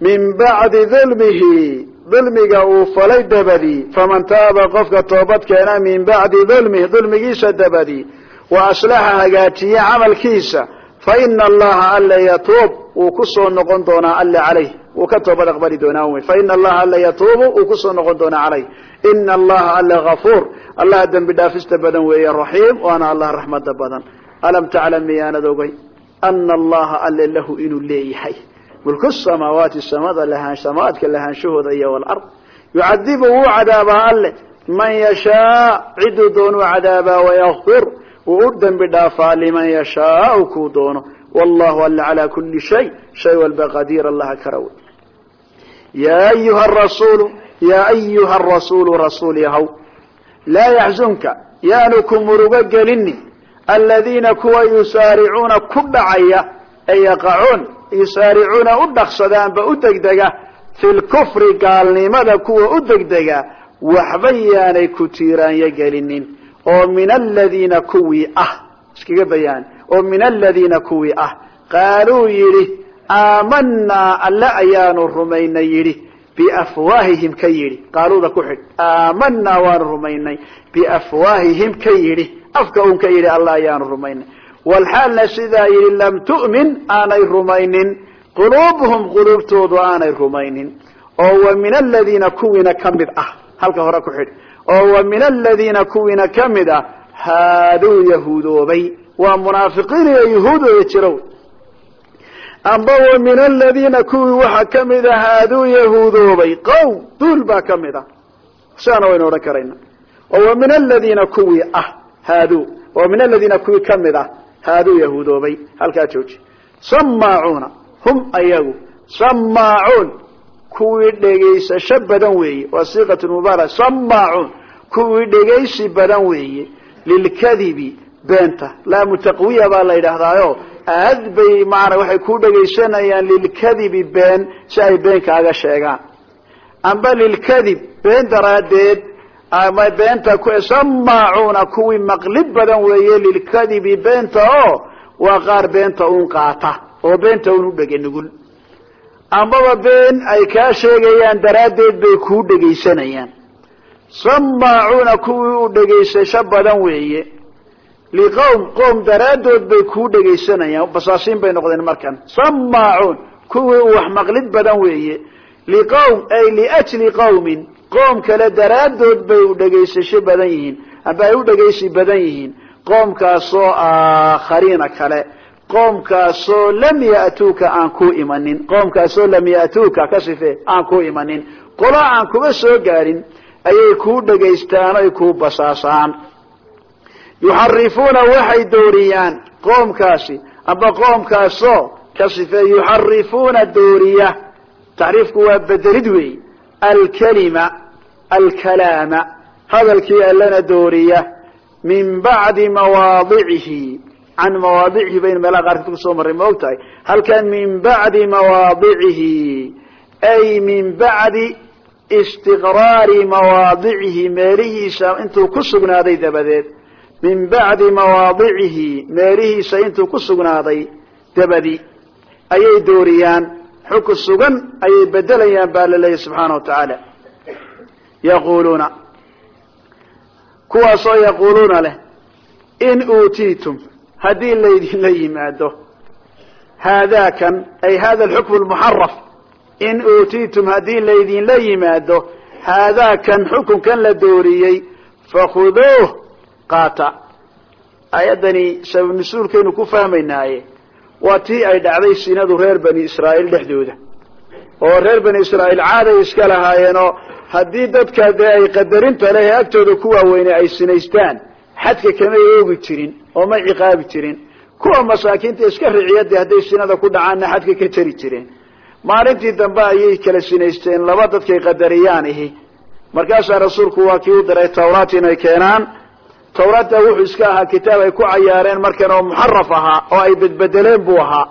min bacdi dulmihi dulmiga uu falay dabadii faman taaba qofka toobadkeena min bacdi dulmihi dulmigiisa dabadii wa aslaxa hagaajiye camalkiisa fa ina allaha alla yatuub wuu ku soo noqon doonaa alle calayh wuu ka toobad aqbali doonaa wy fa ina allaha alla yatuubu wuu ku soo noqon doonaa calayh ina allaha alla gafuur allaha dembi dhaafista badan weeye raxiim. Waana allah raxmada badan. Alam taclam miyaanad ogay ana allaha alle lahu inuu leeyahay. Mulku samaawaati samada samaadka lahaanshahooda iyo walard yucadibu wuu cadaabaa alle. Man yashaa ciduu doonuu cadaabaa wayakfir wuu u dembi dhaafaa liman yashaau kuu doono wallahu alla calaa kuli shay shay walba qadiir allaha karawe ya ayuha rasuulu ya ayuha rasuulu rasuul yahow laa yaxzunka yaanu ku murugo gelini aladiina kuwa yusaaricuuna ku dhacaya ee yaqacuun yusaaricuuna u dhaqsadaanba u degdega fi lkufri gaalnimada kuwa u degdega waxba yaanay ku tiiraanyo gelinin oo min aladiina kuwii ah iskaga bayaan oo min aladiina kuwii ah qaaluu yidhi aamanaa alle ayaanu rumaynay yidhi biafwaahihim ka yidhi qaaluuda ku xidh aamanaa waanu rumaynay biafwaahihim ka yidhi afka un ka yidhi alla ayaanu rumaynay. Walxaalna sidaa yidhi lam tu'min aanay rumaynin quluubuhum quluubtoodu aanay rumaynin oo wa min aladiina kuwiina ka mid ah halka hore ku xidh oo wa min aladiina kuwiina ka mid ah haaduu yahuudoobay. Waa munaafiqiin iyo yahuudooda jirow amba wa min aladiina kuwii waxaa ka mid a haaduu yahuudoobay. Qowm duul baa ka mid ah. Sidaana waynu odhan karayna. Oo wa min aladiina kuwii ah haaduu. Oo min aladiina kuwii ka mid ah haaduu yahuudoobay. Halkaa jooji. Samaacuuna hum ayagu. Samaacuun kuwii dhegaysasho badan weeye waa siiqat mubaara samaacuun kuwii dhegaysi badan weeye lilkadibi beenta laamu taqwiya baa la yidhaahdaayo. Aad bay maana waxay ku dhegaysanayaan lilkadibi been si ay been kaaga sheegaan. Amba lilkadib been daraaddeed ama beenta samaacuuna kuwii maqlib badan weeye lilkadibi beenta oo waa qaar beenta un qaata oo beenta un u ambaba been ay kaa sheegayaan daraaddeed bay kuu dhegaysanayaan. Samaacuuna kuwii u dhegaysasho badan weeye. Liqowm qoom daraaddood bay kuu dhegaysanayaan. Basaasiin bay noqdeen markan. Samaacuun kuwii u wax maqlid badan weeye. Liqowm ay liajli qowmin qoom kale daraaddood bay u dhegaysasho badan yihiin amba ay u dhegaysi badan yihiin. Qoomkaasoo aakhariina kale qoomkaasoo lam ya'tuuka aan ku imanin. Qoomkaasoo lam ya'tuuka ka sife aan ku imanin. Qola aan kuba soo gaadhin ayay kuu dhegaystaan oy kuu basaasaan. Yuxarifuuna waxay dooriyaan qoomkaasi amba qoomkaasoo ka sifee yuxarifuuna dooriya. Taxriifku waa bedelid weey. Alkalima alkalaama hadalkii allana dooriya min bacdi mawaadicihi can mawaadicihi baynu meelaha qaarkood ku soo marray ma og tahay halkan min bacdi mawaadicihi ay min bacdi istiqraari mawaadicihi meelihiisa intuu ku sugnaaday dabadeed min bacdi mawaadicihi meelihiisa intuu ku sugnaaday dabadi ayay dooriyaan xukun sugan ayay bedelayaan baa la leeyahy subxaana wa tacaala yaquluuna kuwaasoo yaquuluuna leh in uutiitum haddii laydinla yimaado. Haadaakan ay hada alxukmu lmuxaraf in uutiitum haddii laydinla yimaado haadaakan xukunkan la dooriyey fakhuduuh qaata. Ayaddani sabab nusuulkaynu ku fahmaynaaye waa tii ay dhacday sinadu reer bani israa'iil dhexdooda. Oo reer bani israa'iil caaday iska lahaayeenoo haddii dadka dee ay qadarinta leh ee agtooda ku waaweyne ay sinaystaan xadka kamay oogi jirin oo may ciqaabi jirin. Kuwa masaakiinta iska riciyadee hadday sinada ku dhacaanna xadka ka jari jireen maalintii dambe ayay kala sinaysteen laba dadkay qadariyaan ihi. Markaasaa rasuulku waa kii u diray tawraat inay keenaan. Tawraadta wuxuu iska ahaa kitaab ay ku cayaareen markan oo muxaraf ahaa oo ay bedbedeleen buu ahaa.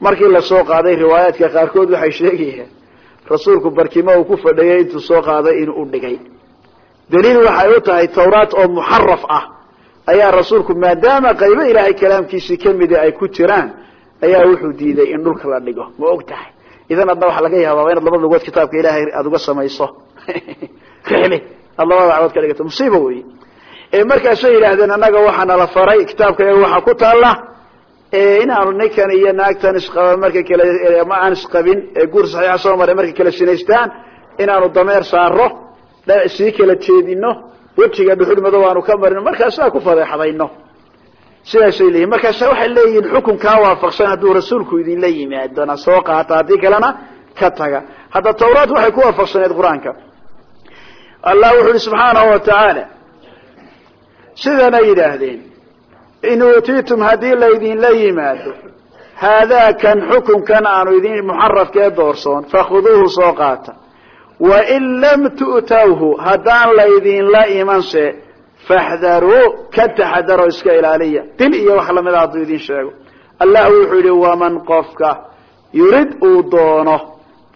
Markii la soo qaaday riwaayaadka qaarkood waxay sheegayeen rasuulku barkimo uu ku fadhiyay intuu soo qaaday inuu u dhigay. Daliil waxay u tahay tawraat oo muxaraf ah ayaa rasuulku maadaama qaybo ilaahay kalaamkiisii kamida ay ku jiraan ayaa wuxuu diiday in dhulka la dhigo. Ma og tahay? Idan adna waxaa laga yaabaa inaad labada lugood kitaabka ilaahay aada uga samayso. [laughs] Rixli aad labada dacwood ka dhigato? Musiiba wey markaasay yidhaahdeen annaga waxaa nala faray kitaabka iyaga waxaa ku taalla inaanu ninkan iyo naagtan isqaba marka kale ma aan isqabin ee guur saxiixa soo maray markay kala sinaystaan inaanu dameer saaro sii kala jeedino wejiga dhuxul madow aanu ka marino markaasaa ku fadeexdayno. Sidaasay leeyihiin markaasa waxay leeyihiin xukunkaa waafaqsan hadduu rasuulku idinla yimaadona soo qaata haddii kalena ka taga. Hadda tawraat waxay ku waafaqsaneed qur'aanka. Allah wuxu uhi subxaanahu wa tacaala sidana yidhaahdeen in uutiitum haddii laydinla yimaado haadaakan xukunkan aanu idin muxarafkee doorsoon fakhuduuhu soo qaata wain lam tu'tawhu haddaan laydinla imanse faxdaruu ka taxadaroo iska ilaaliya. Dil iyo wax lamida hadduu idin sheego. Allah wuxuu yihi waman qofka yurid uu doono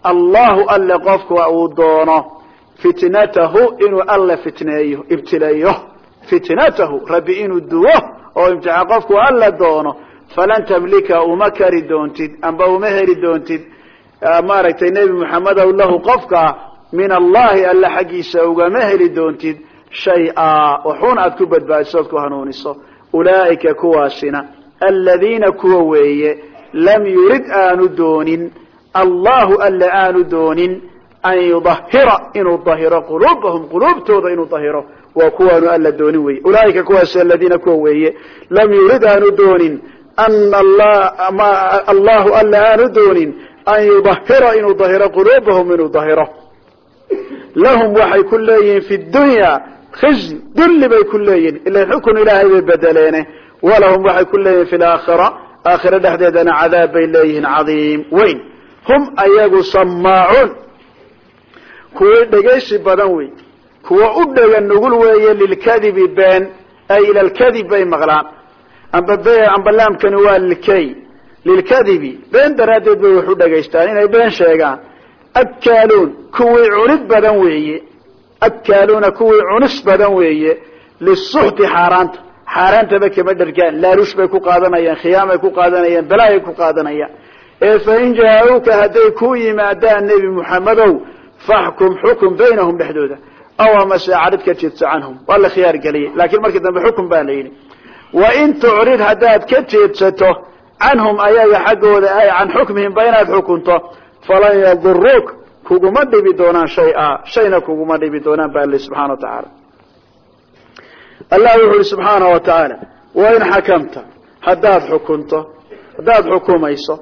allahu alle qofka uu doono fitnatahu inuu alle fitneeyo ibtileeyo. Fitnatahu rabbi inuu duwo oo imtixaan qofku alla doono falan tamlika uma kari doontid amba uma heli doontid. Maaragtay nebi moxamedow lahu qofka min allahi alla xaggiisa ugama heli doontid shay-a waxuun aad ku badbaadiso ood ku hanuuniso. Ulaa'ika kuwaasina aladiina kuwa weeye lam yurid aanu doonin allahu alla aanu doonin an yudahira inuu dahiro quluubahum quluubtooda inuu dahiro waa kuwaanu alla doonin weye ulaaika kuwaas aladiina kuwa weeye lam yurid aanu doonin ana allahu alla aanu doonin an yudahira inuu dahiro quluubahum inuu dahiro lahum waxay ku leeyihiin fi dunya khizy dulli bay ku leeyihiin ila xukun ilaahay bay bedeleene walahum waxay ku leeyihiin fi laakhira aakhira dhexdeedana cadaab bay leeyihiin cadiim. Weyn. Hum ayagu samaacuun kuwii dhegaysi badan wey kuwa u dhega nugul weeye lilkadibi been ay ila bay maqlaan. Amba amba laamkani waa lilkay. Lilkadibi been daraaddeed bay wax u dhagaystaan inay been sheegaan abkaaluun kuwii cunid badan weeye. Abkaaluuna kuwii cunis badan weeye. Lisuxti xaaraanta. Xaaraantaba kama dhargaan. Laaluush bay ku qaadanayaan khiyaamay ku qaadanayaan balaayay ku qaadanayaan. Ee fain jaa-uuka hadday ku yimaadaan nebi muxamedow faxkum xukum baynahum dhexdooda. Aw amase cadhid ka jeedso canhum. Waa la khiyaar geliyey. Laakiin markii dambe xukun baa la yidhi. Wain tucrid haddaad ka jeedsato canhum ayaga xaggooda ay can falan yaduruuk kuguma dhibi doonaan shay-a shayna kuguma dhibi doonaan ba ali subxana wa tacaala allah wuxu uhi subxaana wa tacaala wain xakamta haddaad xukunto haddaad xukumayso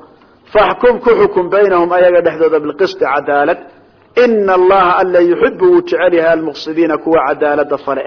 faxkum ku xukum baynahum ayaga dhexdooda bilqisti cadaalad. Ina allaha alla yuxibu wuu jecel yahay almuqsidiina kuwa cadaalada fale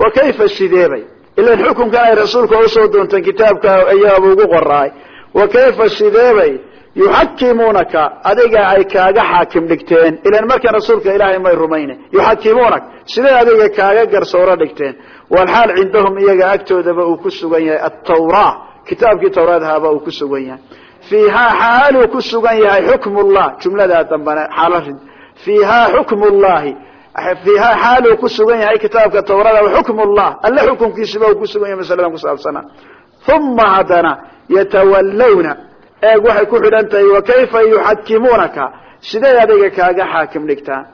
wa kayfa sideebay? Ilan xukunkan ay rasuulka u soo doonteen kitaabka ayaaba ugu qoraay wa kayfa sideebay yuxakimuunaka adiga ay kaaga xaakim dhigteen. Ilan markan rasuulka ilaahay may rumayne yuxakimuunak siday adiga kaaga garsooro dhigteen. Walxaal cindahum iyaga agtoodaba uu ku sugan yahay atawra kitaabkii tawraadhaaba uu ku sugan yahay. Fiihaa xaaluu ku sugan yahay xukm jumladaa dambana xaalo rid fiihaa xukm fiihaa xaaluu ku sugan yahay kitaabka tawrada xukm alle xukunkiisiba uu ku sugan yahay masaladan ku saabsanaa. Uma haddana yatawallawna eeg waxay ku xidhan tahay wa kayfa yuxakimuunaka siday adiga kaaga xaakim dhigtaan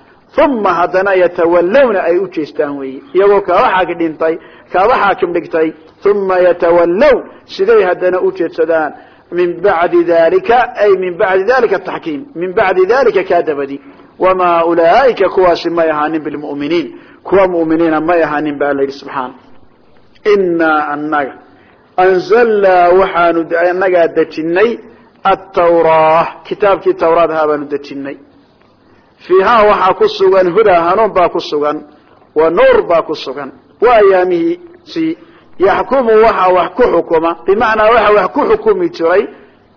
uma haddana yatawallawna ay u jeestaan weeye iyagoo kaaba xaakim dhintay kaaba xaakim dhigtay uma yatawallow siday haddana u jeedsadaan. Min bacdi dalika ay min bacdi dalika ataxkiim min bacdi dalika kaa dabadi. Wamaa ulaa'ika kuwaasi may ahaanin bilmu'miniin. Kuwa mu'miniina may ahaanin ba alla yidhi subxaana inaa annaga anzalnaa waxaanu annagaa dejinay atawraa kitaabkii tawraad ahaa baanu dejinay fiihaa waxaa ku sugan hudaa hanuun baa ku sugan wa nuur baa ku sugan wa ayaamihiisi yaxkumu waxa wax ku xukuma bimacnaa waxa wax ku xukumi jiray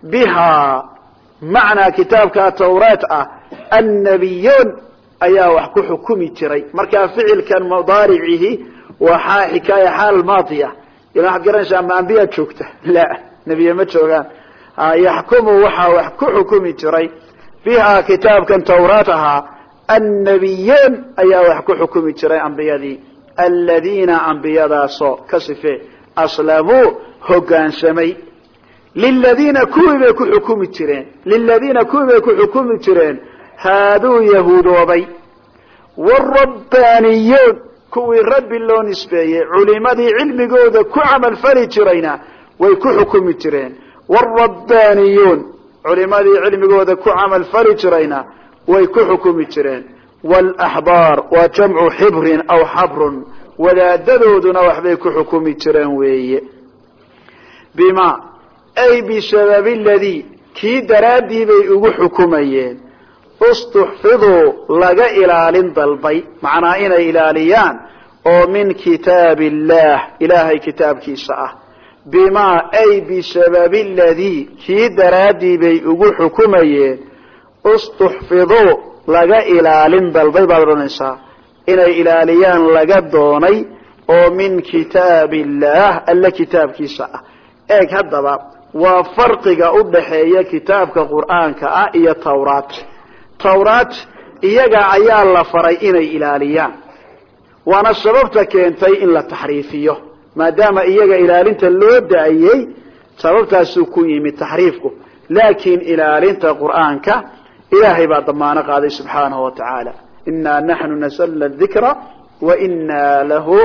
bihaa macnaa kitaabka tawraat ah annabiyuun ayaa wax ku xukumi jiray. Markaa ficilkan mudaaricihi waa xikaaya xaal maadiya. Ila waxaad garanaysaa ma ambiyaad joogta. [laughs] La nebiye ma joogaan yaxkumu waxaa wax ku xukumi jiray bihaa kitaabkan tawraat ahaa annabiyuun ayaa wax ku xukumi jiray ambiyadii aladiina ambiyadaasoo ka sife aslamuu hogaansamay liladiina kuwii bay ku xukumi jireen liladiina kuwii bay ku xukumi jireen haaduu yahuudoobay warabbaniyoon kuwii rabbi loo nisbeeyey culimadii cilmigooda ku camal fali jirayna way ku xukumi warabbaniyoon culimadii cilmigooda ku camal fali jirayna way ku xukumi jireen walaxbaar waa jamcu xibrin aw xabrun wadaadadooduna waxbay ku xukumi jireen weeye bima ay bisababi ladii kii daraaddii bay ugu xukumayeen istuxfiduu laga ilaalin dalbay macnaa inay ilaaliyaan oo min kitaab illaah ilaahay kitaabkiisa ah bimaa ay bisababi ladii kii daraaddii bay ugu xukumayeen istuxfiduu laga ilaalin dalbay baad odhanaysaa inay ilaaliyaan laga doonay oo min kitaab illaah alle kitaabkiisa ah eeg haddaba waa farqiga u dhaxeeya kitaabka qur'aanka ah iyo tawraat tawraat iyaga ayaa la faray inay ilaaliyaan waana sababta keentay in la taxriifiyo maadaama iyaga ilaalinta loo daayey sababtaasuu ku yimi taxriifku. Laakiin ilaalinta qur'aanka ilaahay baa damaano qaaday subxaanahu wa tacaala. Inaa naxnu nasalna dikra wa inaa lahu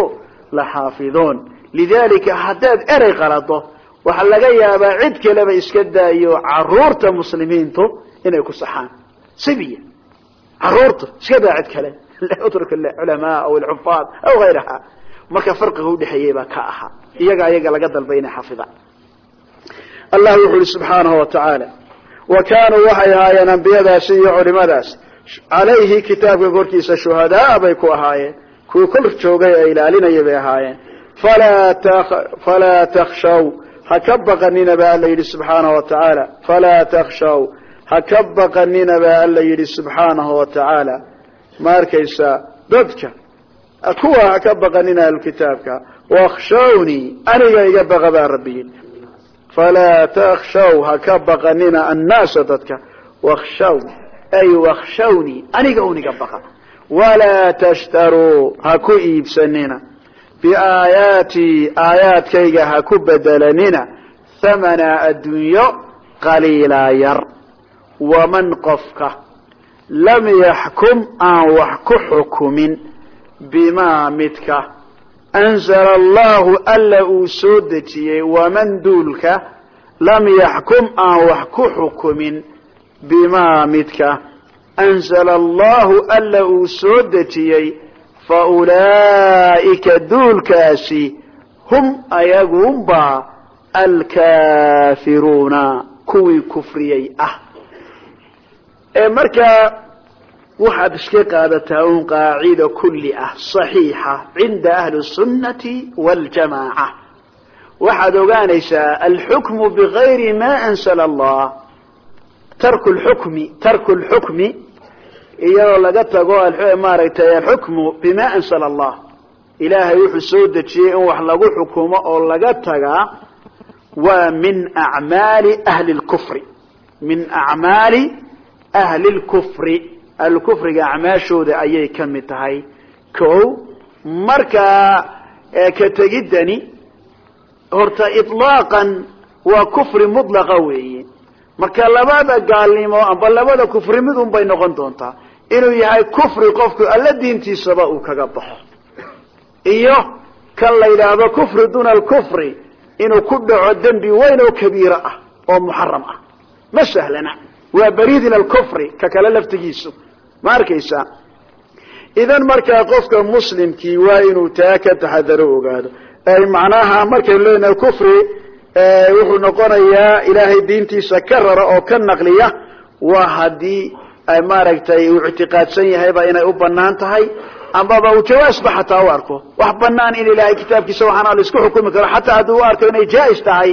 laxaafiduun. Lidalika haddaad erey qalado waxaa laga yaabaa cid kaleba iska daayo carruurta muslimiintu inay ku saxaan. Sibiya. Caruurta iska daa cid kale. [laughs] Utruk culamaa aw alxufaad aw hayraha marka farqiga udhexeeyey baa ka ahaa iyaga ayaga laga dalbay inay xafidaan allah wuxu uhi subxaanahu wa tacaala wa kaanuu waxay ahaayeen ambiyadaasi iyo culimadaas. Calayhi kitaabka korkiisa shuhadaa bay ku ahaayeen. Kuwii kor joogay ee ilaalinaya bay ahaayeen. Falaa takshaw ha ka baqanina ba alla yidhi subxaanahu wa tacaala falaa takshaw ha ka baqanina ba alla yidhi subxaanahu wa tacaala ma arkaysaa dadka kuwa ha ka baqanina ahlukitaabka wakshawnii aniga iga baqa baa rabbi. Yidhi falaa takshaw ha ka baqanina annaasa dadka. Wakshaw ay wakshawnii aniga uniga baqa. Walaa tashtaruu ha ku iibsanina. Biaayaatii aayaadkayga ha ku bedelanina. Thamana addunyo qaliilaa yar. Waman qofka lam yaxkum aan wax ku xukumin bimaa midka anzala allahu alla uu soo dejiyey waman duulka lam yaxkum aan wax ku xukumin bimaa midka anzala allahu alla uu soo dejiyey fa ulaa'ika duulkaasi hum ayagunbaa alkaafiruuna kuwii kufriyey ah ee markaa waxaad iska qaadataa un qaacida kulli ah صaxiixa cinda ahli الsunnati wاljamaaca waxaad ogaanaysaa alxukmu bigayri ma ansla allah tarku lxukmi tarku lxukmi iyadoo laga tago maaragtay alxukmu bima ansla allah ilaahay wuxuu soo dejiyey in wax lagu xukumo oo laga tagaa waa min acmaali ahli اlkufri min acmaali ahli اlkufri ahlukufriga acmaashooda ayay ka mid tahay. Ko markaa ka tegidani horta iطlaaqan waa kufri mطlaqa weeye. Marka labada gaalnimo amba labada kufri mid noqon doontaa. Inuu yahay kufri qofku alla diintiisaba uu kaga baxo. Iyo kan la yidhaahdo kufri duna alkufri inuu ku dhaco dembi weyn oo kabiiro ah oo muxaram ah. Ma sahlana. Waa baridin alkufri ka kale laftigiisu ma arkaysaa idan markaa qofka muslimkii waa inuu taa ka taxadaro ogaado ay macnaha markaynu leenahay kufri wuxuu noqonayaa ilaahay diintiisa ka rara oo ka naqliya waa haddii maaragtay uu ictiqaadsan yahayba inay u bannaan tahay amaba uu jawaasba xataa u arko. Wax banaan in ilaahay kitaabkiisa waxaana la isku xukumi karo xataa haddii u arko inay jaa-is tahay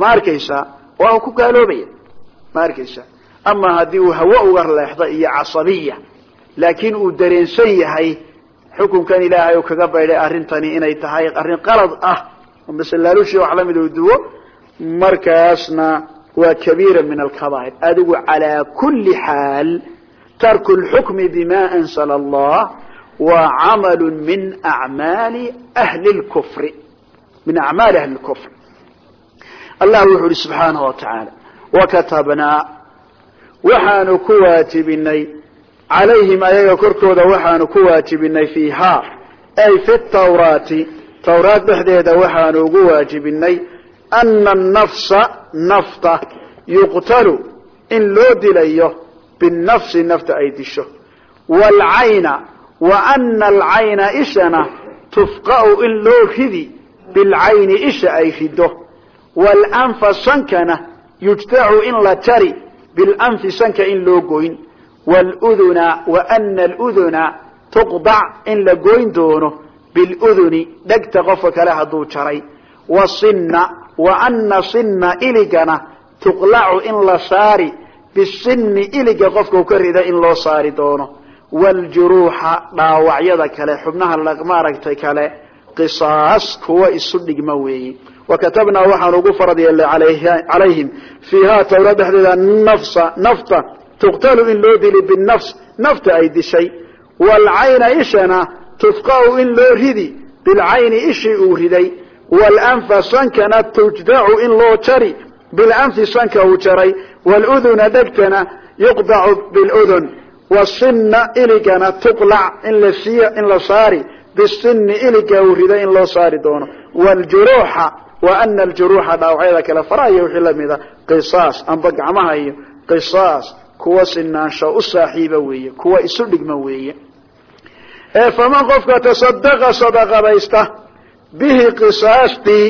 ma arkaysaa waa uu ku gaaloobaya ma arkaysa ama haddii uu hawo uga leexdo iyo casabiya laakiin uu dareensan yahay xukunkan ilaahay uu kaga baydhay arrintani inay tahay arrin qalad ah. Oo masalaalushi wax la mid uu duwo markaasna waa kabiira min alkabaa'ir. Adigu calaa kuli xaal tarku lxukmi bima ansala allah waa camalu min acmaali ahli lkufri min acmaali ahli lkufr allah wuxu uhi subxaanahu wa tacaala wakatabnaa waxaanu ku waajibinay calayhim ayaga korkooda waxaanu ku waajibinay fiihaa ay fi tawraati tawraat dhexdeeda waxaanu ugu waajibinay ana anafsa nafta yuqtalu in loo dilayo binafsi nafta ay disho. Waalcayna wa ana alcayna ishana tufqa'u in loo ridi bilcayni isha ay rido waalanfa sankana yujtacu in la jari bilanfi sanka in loo goyn wluduna wa ana aluduna tuqdac in la goyn doono biluduni dhegta qofka kale hadduu jaray. Wasinna wa ana sinna iligana tuqlacu in la saari bisinni iliga qofka u ka rida in loo saari doono. Wljuruuxa dhaawacyada kale xubnaha maaragtay kale qisaas kuwa isu dhigma weeyi wakatabnaa waxaan ugu farad yeelnay calayhim fiiha tawra dhexdeeda nafsa nafta tuqtalu in loo dili binafs nafta ay dishay. Waalcayna ishana tufqa'u in loo ridi bilcayni ishii uu riday. Waalanfa sankana tujdacu in loo jari bilanfi sanka uu jaray. Waaluduna dhegtana yuqdacu biludun wasinna iligana tuqlac in la siiy in la saari bisinni iliga uu riday in loo saari doono. Wljuruuxa wa ana aljuruuxa dhaawacyada kale faraha iyo wixii lamida qisaas amba gacmaha iyo qisaas kuwa sinaansho u saaxiiba weeye kuwa isu dhigma weeye. Ee faman qofka tasadaqa sadaqadaysta bihi qisaastii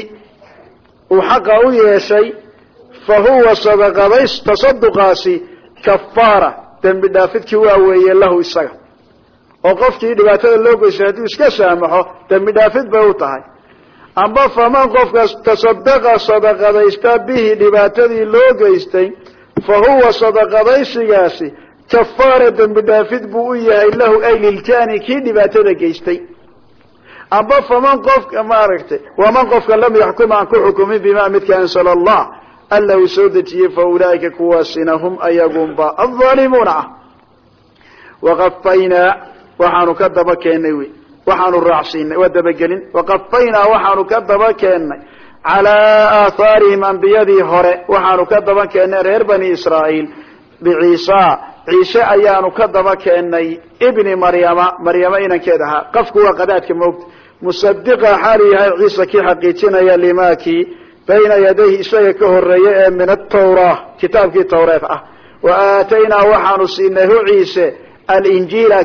uu xaqa u yeeshay fa huwa sadaqadays tasaduqaasi kafaara dembi dhaafidkii waa weeye lahu isaga. Oo qofkii dhibaatada loo geystay hadduu iska saamaxo dembi dhaafid bay u tahay amba faman qofka tasadaqa sadaqadaysta bihi dhibaatadii loo geystay fa huwa sadaqadaysigaasi kafaara dembi dhaafid buu u yahay lahu ay liljani kii dhibaatada geystay. Amba faman qofka maaragtay waman qofka lam yaxkum aan ku xukumin bima midka ansala allah alla uu soo dejiyey fa ulaa'ika kuwaasina hum ayagunba aalimuuna ah waqafaynaa waxaanu ka daba keennay wy waxaanu raacsiinay waa dabagelin. Waqafaynaa waxaanu ka daba keennay calaa aathaarihim ambiyadii hore waxaanu ka daba keennay reer bani israa'iil. Biciisa ciise ayaanu ka daba keennay ibni maryama maryama inankeed ahaa. Qafku waa qadaadka moogta musadiqa xaalu yahay ciise kii xaqiijinaya limaakii bayna yadayhi isaga ka horreeya ee min atawra kitaabkii tawreed ah. Wa aataynaa waxaanu siinay hu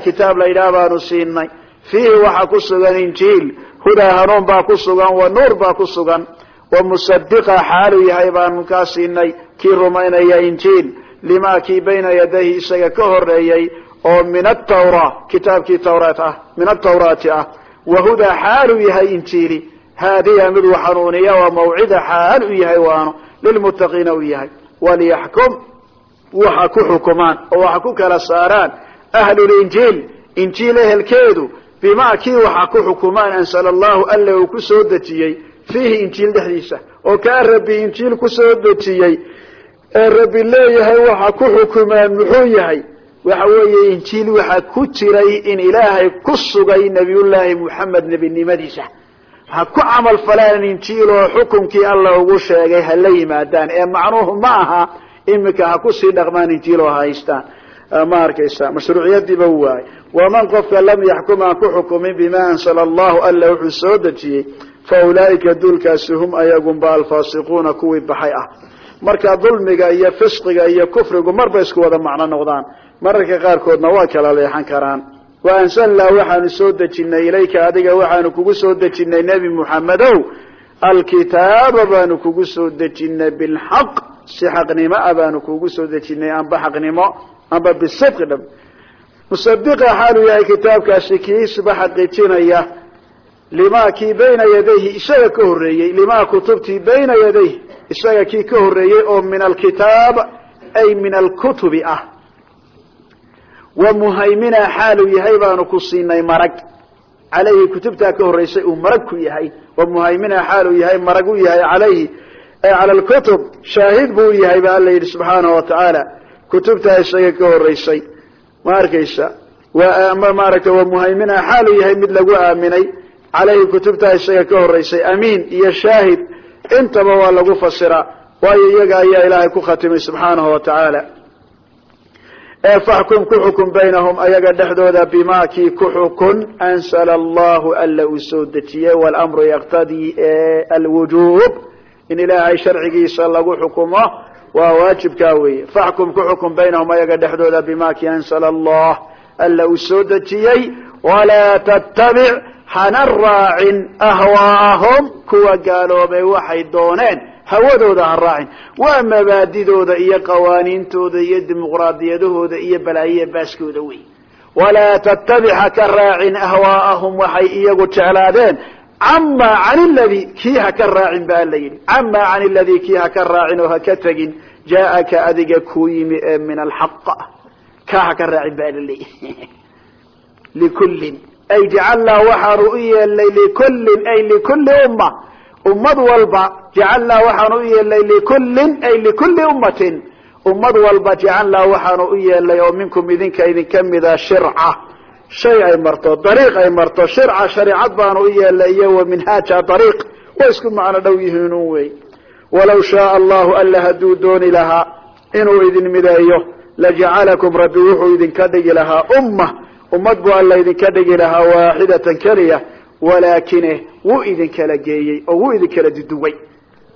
kitaab la baanu siinay fiihi waxaa ku sugan injiil hudaa hanuun baa ku sugan wa nuur baa ku sugan wa musadiqa xaalu yahay baanu kaa siinay kii rumaynaya injiil limaa kii bayna yadayhi isaga ka horeeyey oo min atawra kitaabkii tawreed ah min atawraati ah wa hudaa xaalu yahay injiili haadiya mid u xanuuniya waa mawcida xaal u yahay waano lilmuttaqiina u yahay waliyaxkum waxa ku xukumaan oo ku kala saaraan ahlulinjiil injiil ehelkeedu bimaa kii waxa ku xukumaan ansala allahu alle uu ku soo dejiyey fiihi injiil dhexdiisa oo kaa rabbi injiil ku soo dejiyey. Ee rabbi leeyahay waxa ku xukumaan muxuu yahay? Waxa weeye injiil waxa ku jiray in ilaahay ku sugay nebiyullaahi muxamed nebinimadiisa. Ha ku camal falaan injiil oo xukunkii alla ugu sheegay ha la yimaadaan. Ee macnuhu ma aha iminka ha dhaqmaan injiilo haystaan. Ma arkaysa mashruuciyadiiba waay waman qofka lam yaxkum aan ku xukumin bima ansala allahu alla wuxuu soo dejiyey fa ulaa'ika duulkaasi hum ayagunba alfaasiquuna kuwii baxay ah. Marka dulmiga iyo fisqiga iyo kufrigu marba isku wada macno noqdaan. Mararka qaarkoodna waa kala leexan karaan. Wa ansalnaa waxaanu soo dejinay ilayka adiga waxaanu kugu soo dejinay nebi muxamedow alkitaaba baanu kugu soo dejinay bilxaq si xaqnimo a baanu kugu soo dejinay amba xaqnimo amba bisidqi dhab musadiqa xaaluu yahay kitaabkaasi kiisba xaqiijinaya limaa kii bayna yadayhi isaga ka horreeyey limaa kutubtii bayna yadayhi isaga kii ka horreeyey oo min alkitaab ay min alkutubi ah. Wa muhaymina xaaluu yahay baanu ku siinay marag. Calayhi kutubtaa ka horreysay uu marag ku yahay. Wa muhaymina xaaluu yahay marag u yahay calayhi. Ay cala alkutub shaahid buu yahay ba alla yidhi subxaanahu isaga ka ma arkaysa? Wa maaragtay wa muhaymina. Xaaluu yahay mid lagu aaminay. Calayhi kutubtaa isaga ka horreysay. Amiin iyo shaahid. Intaba waa lagu fasiraa waayo iyaga ayaa ilaahay ku khatimay subxaanahu watacaala ee faxkum ku xukun baynahum. Ayaga dhexdooda bima kii ku xukun. Ansala allahu alla uu soo dejiyey walamru yaqtadii alwujuub in ilaahay sharcigiisa lagu xukumo waa waajibkaa weeye. Faxkum ku xukun baynahum ayaga dhexdooda bima ansala allah. Alla uu soo dejiyey walaa tattabic hana raacin ahwaa'ahum kuwa gaaloobay waxay dooneen hawadooda ha raacin. Waa mabaadidooda iyo qawaaniintooda iyo dimuqraadiyadahooda iyo balaayiya baaskooda wey walaa tattabic ha ka raacin ahwaa'ahum waxay iyagu jeclaadeen camaa can ladii kii ha ka raacin ba alla yidhi. Camaa can ladii kii ha ka raacin oo ha ka tegin jaaaka adiga kuu yimi ee min alxaq kaa ha ka raacin ba alla leeyahy [laughs] likullin. Ay jacalnaa waxaanu u yeelnay likullin ay likulli umma. Ummad walba jacalnaa waxaanu u yeelnay likullin ay likulli ummatin. Ummad walba jacalnaa waxaanu u yeelnay oo minkum idinka idinka mida shirca shay ay marto dariiq ay marto shirca shariicad baanu u yeelnay iyo wa minhaaja dariiq way isku macno dhow yihiinun wey. Walaw shaaa allahu alla hadduu dooni lahaa inuu idin mideeyo lajacalakum rabbi wuxuu idinka dhigi lahaa umma ummad buu alla idinka dhigi lahaa waaxidatan keliya walaakine wuu idinkala geeyey oo wuu idinkala duduway.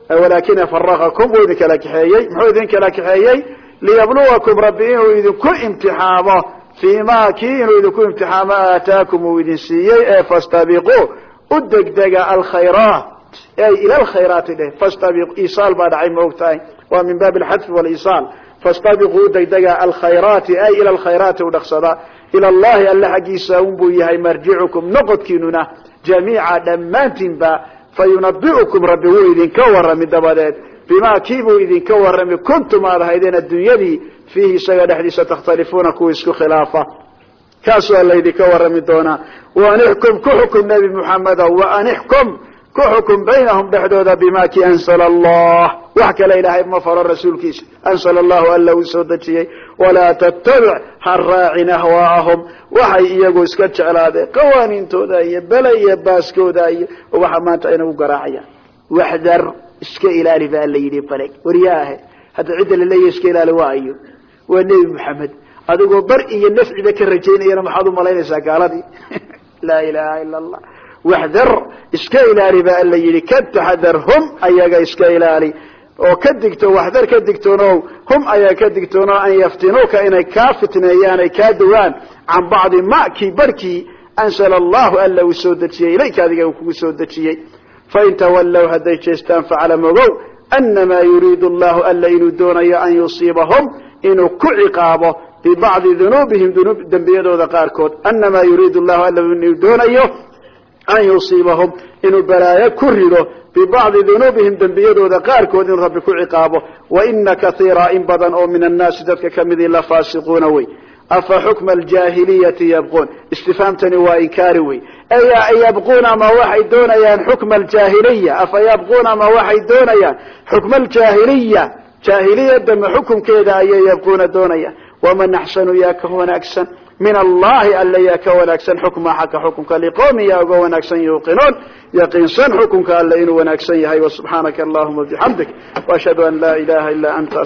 Walaakine faraqakum wuu idinkala kaxeeyey muxuu idinkala kaxeeyey? Liyabluwakum rabbi inuu idinku imtixaamo fii ma kii inuu idinku imtixaamo aataakum uu idin siiyey ee fastabiquu u degdega alkhayraat ay ila alkhayraati dheh fastabiq isaal baa dhacay ma og tahay waa min baabi alxadfi walisaal fastabiquu u degdega alkhayraati ay ila alkhayraati u dhaqsada ila allahi alla xaggiisa un buu yahay marjicukum noqodkiinuna jamiica dhammaantiinba fayunabi'ukum rabbi wuu idinka warrami dabadeed bimaa kii buu idinka warrami. Kuntum aad ahaydeen adduunyadii fiihi isaga dhexdiisa takhtalifuuna kuwa isku khilaafa. Kaasuu alla idinka warrami doonaa. Waanixkum ku xukum nebi muxamedow waanixkum ku xukum baynahum dhexdooda bima kii ansala allah. Wax kale ilaahay ma faro rasuulkiisa. Ansala allahu alla uu soo dejiyey. Walaa tattabic ha raacin ahwaa'ahum waxay iyagu iska jeclaadeen. Qawaaniintooda iyo bele iyo baaskooda iyo waxa iska ilaali baa la yidhi baleg waryaahe hadda cidda laleeyahy iska ilaali waa waa nebi maxamed adigoo bar iyo nafciba ka rajaynayana maxaad u malaynaysaa gaaladii? [laughs] Laa ilaha ila allah waxdar iska ilaali baa alla yidhi ka taxadar hum ayaga iska ilaali. Oo ka digto waxdar ka digtoonow hum ayaa ka digtoono an yaftinuuka inay kaa fitneeyaan ay kaa dawaan can bacdi ma kii barkii ansala allahu alla uu soo dejiyey ilayka adiga uu kugu soo dejiyey fain tawallow hadday jeestaan faclam ogow anamaa yuriidu allahu alla inuu doonayo an yusiibahum inuu ku ciqaabo bibacdi dunuubihim dunuub dembiyadooda qaarkood anamaa yuriidu llahu alla inuu doonayo an yusiibahum inuu balaayo ku rido bibacdi dunuubihim dembiyadooda qaarkood inuu rabbi ku ciqaabo waina kaiira in badan oo min annaasi dadka kamidii la faasiquuna wey afa xukma aljaahiliyati yabquun istifhaamtani waa inkaari wey yabquuna ma waxay doonayaan xukma aljaahiliya afa yabquuna ma waxay doonayaan xukma aljaahiliya jaahiliyada ma xukunkeeda ayay yabquuna doonayaan waman axsanu yaa ka wanaagsan min allahi alla yaa ka wanaagsan xukma xagga xukunka liqowmi yaa uga wanaagsan yuuqinuun yaqiinsan xukunka alle inuu wanaagsan yahay wasubxaanaka allahuma bixamdik waashhadu an laa ilaha ila anta